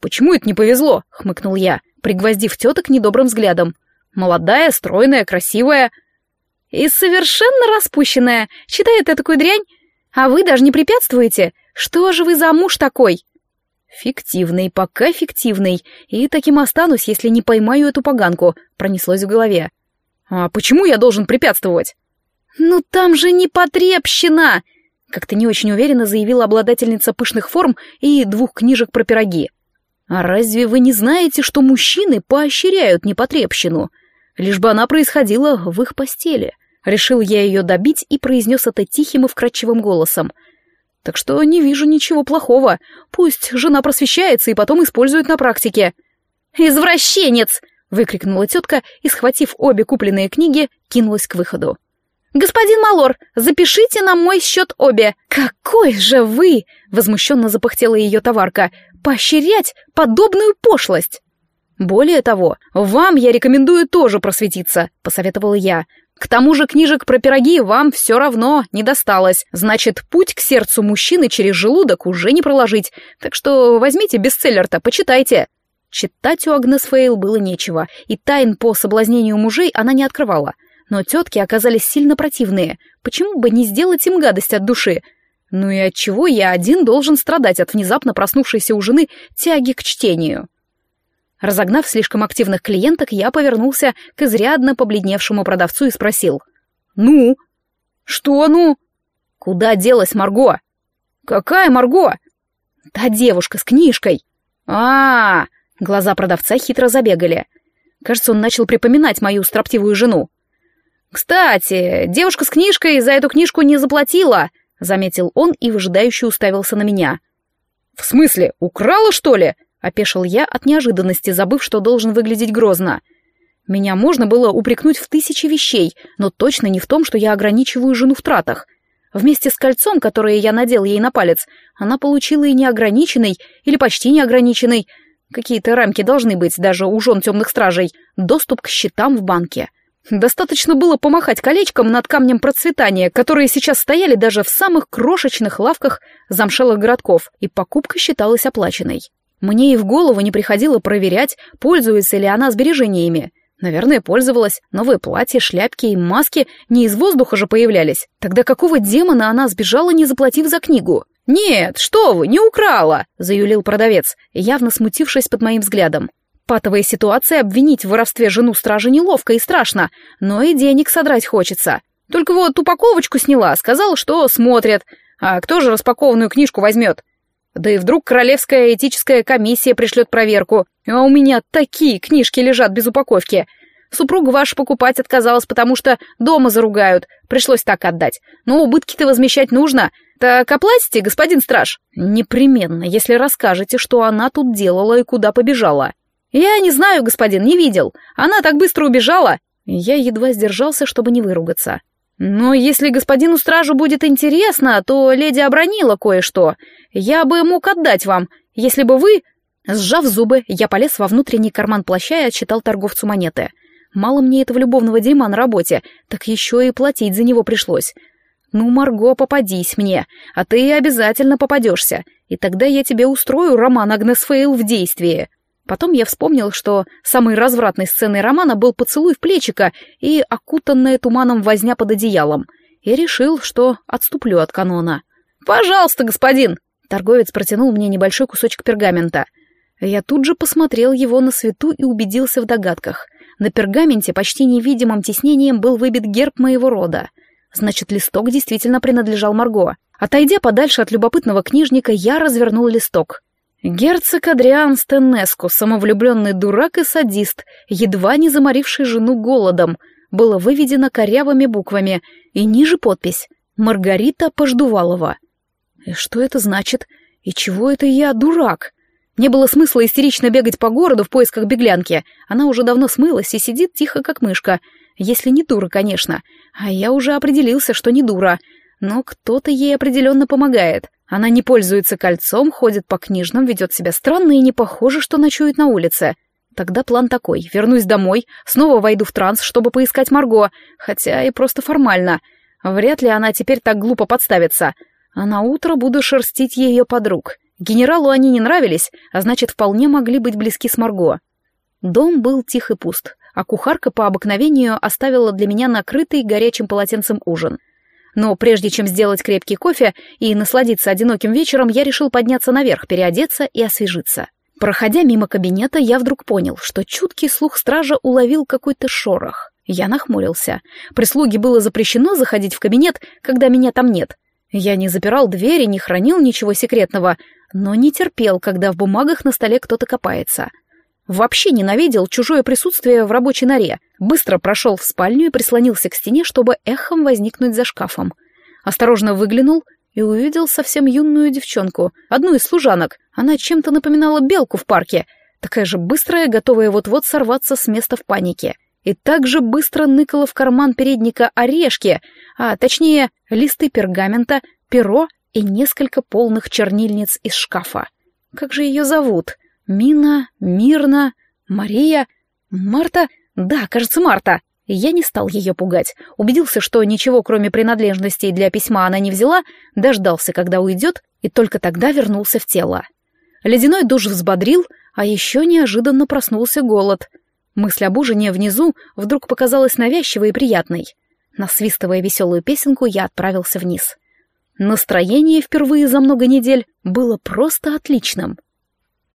«Почему это не повезло?» — хмыкнул я, пригвоздив теток недобрым взглядом. «Молодая, стройная, красивая». «И совершенно распущенная. Читает такую дрянь, а вы даже не препятствуете? Что же вы за муж такой?» «Фиктивный, пока фиктивный. И таким останусь, если не поймаю эту поганку», — пронеслось в голове. «А почему я должен препятствовать?» «Ну там же не потребщина!» — как-то не очень уверенно заявила обладательница пышных форм и двух книжек про пироги. «А разве вы не знаете, что мужчины поощряют непотребщину? Лишь бы она происходила в их постели?» Решил я ее добить и произнес это тихим и вкрадчивым голосом. Так что не вижу ничего плохого. Пусть жена просвещается и потом использует на практике. «Извращенец!» — выкрикнула тетка и, схватив обе купленные книги, кинулась к выходу. «Господин Малор, запишите на мой счет обе!» «Какой же вы!» — возмущенно запыхтела ее товарка. «Поощрять подобную пошлость!» «Более того, вам я рекомендую тоже просветиться», — посоветовала я. К тому же книжек про пироги вам все равно не досталось. Значит, путь к сердцу мужчины через желудок уже не проложить. Так что возьмите бестселлер-то, почитайте. Читать у Агнес Фейл было нечего, и тайн по соблазнению мужей она не открывала. Но тетки оказались сильно противные. Почему бы не сделать им гадость от души? Ну и от чего я один должен страдать от внезапно проснувшейся у жены тяги к чтению? Разогнав слишком активных клиенток, я повернулся к изрядно побледневшему продавцу и спросил. «Ну?» «Что «ну?» «Куда делась Марго?» «Какая Марго?» «Та девушка с книжкой». А, -а, а Глаза продавца хитро забегали. Кажется, он начал припоминать мою строптивую жену. «Кстати, девушка с книжкой за эту книжку не заплатила», — заметил он и выжидающе уставился на меня. «В смысле, украла, что ли?» — опешил я от неожиданности, забыв, что должен выглядеть грозно. Меня можно было упрекнуть в тысячи вещей, но точно не в том, что я ограничиваю жену в тратах. Вместе с кольцом, которое я надел ей на палец, она получила и неограниченный, или почти неограниченный, какие-то рамки должны быть даже у жен темных стражей, доступ к счетам в банке. Достаточно было помахать колечком над камнем процветания, которые сейчас стояли даже в самых крошечных лавках замшелых городков, и покупка считалась оплаченной. Мне и в голову не приходило проверять, пользуется ли она сбережениями. Наверное, пользовалась. Новые платья, шляпки и маски не из воздуха же появлялись. Тогда какого демона она сбежала, не заплатив за книгу? «Нет, что вы, не украла!» — заюлил продавец, явно смутившись под моим взглядом. Патовая ситуация обвинить в воровстве жену стража неловко и страшно, но и денег содрать хочется. Только вот упаковочку сняла, сказала, что смотрят. А кто же распакованную книжку возьмет? Да и вдруг Королевская этическая комиссия пришлет проверку. А у меня такие книжки лежат без упаковки. Супруга ваша покупать отказалась, потому что дома заругают. Пришлось так отдать. Но убытки-то возмещать нужно. Так оплатите, господин страж? Непременно, если расскажете, что она тут делала и куда побежала. «Я не знаю, господин, не видел. Она так быстро убежала». Я едва сдержался, чтобы не выругаться. «Но если господину стражу будет интересно, то леди обронила кое-что. Я бы мог отдать вам, если бы вы...» Сжав зубы, я полез во внутренний карман плаща и отчитал торговцу монеты. Мало мне этого любовного дерьма на работе, так еще и платить за него пришлось. «Ну, Марго, попадись мне, а ты обязательно попадешься, и тогда я тебе устрою роман Агнес Фейл в действии». Потом я вспомнил, что самой развратной сценой романа был поцелуй в плечика и окутанная туманом возня под одеялом, и решил, что отступлю от канона. «Пожалуйста, господин!» Торговец протянул мне небольшой кусочек пергамента. Я тут же посмотрел его на свету и убедился в догадках. На пергаменте почти невидимым тиснением был выбит герб моего рода. Значит, листок действительно принадлежал Марго. Отойдя подальше от любопытного книжника, я развернул листок. Герцог Адриан Стенеску, самовлюбленный дурак и садист, едва не заморивший жену голодом, было выведено корявыми буквами, и ниже подпись «Маргарита Пождувалова». И что это значит? И чего это я дурак? Не было смысла истерично бегать по городу в поисках беглянки. Она уже давно смылась и сидит тихо, как мышка. Если не дура, конечно. А я уже определился, что не дура. Но кто-то ей определенно помогает. Она не пользуется кольцом, ходит по книжным, ведет себя странно и не похоже, что ночует на улице. Тогда план такой. Вернусь домой, снова войду в транс, чтобы поискать Марго, хотя и просто формально. Вряд ли она теперь так глупо подставится. А на утро буду шерстить ее подруг. Генералу они не нравились, а значит, вполне могли быть близки с Марго. Дом был тих и пуст, а кухарка по обыкновению оставила для меня накрытый горячим полотенцем ужин — но прежде чем сделать крепкий кофе и насладиться одиноким вечером, я решил подняться наверх, переодеться и освежиться. Проходя мимо кабинета, я вдруг понял, что чуткий слух стража уловил какой-то шорох. Я нахмурился. Прислуге было запрещено заходить в кабинет, когда меня там нет. Я не запирал двери, не хранил ничего секретного, но не терпел, когда в бумагах на столе кто-то копается. Вообще ненавидел чужое присутствие в рабочей норе. Быстро прошел в спальню и прислонился к стене, чтобы эхом возникнуть за шкафом. Осторожно выглянул и увидел совсем юную девчонку, одну из служанок. Она чем-то напоминала белку в парке, такая же быстрая, готовая вот-вот сорваться с места в панике. И так же быстро ныкала в карман передника орешки, а точнее листы пергамента, перо и несколько полных чернильниц из шкафа. Как же ее зовут? Мина, Мирна, Мария, Марта? Да, кажется, Марта. Я не стал ее пугать. Убедился, что ничего, кроме принадлежностей для письма, она не взяла, дождался, когда уйдет, и только тогда вернулся в тело. Ледяной душ взбодрил, а еще неожиданно проснулся голод. Мысль об ужине внизу вдруг показалась навязчивой и приятной. Насвистывая веселую песенку, я отправился вниз. Настроение впервые за много недель было просто отличным.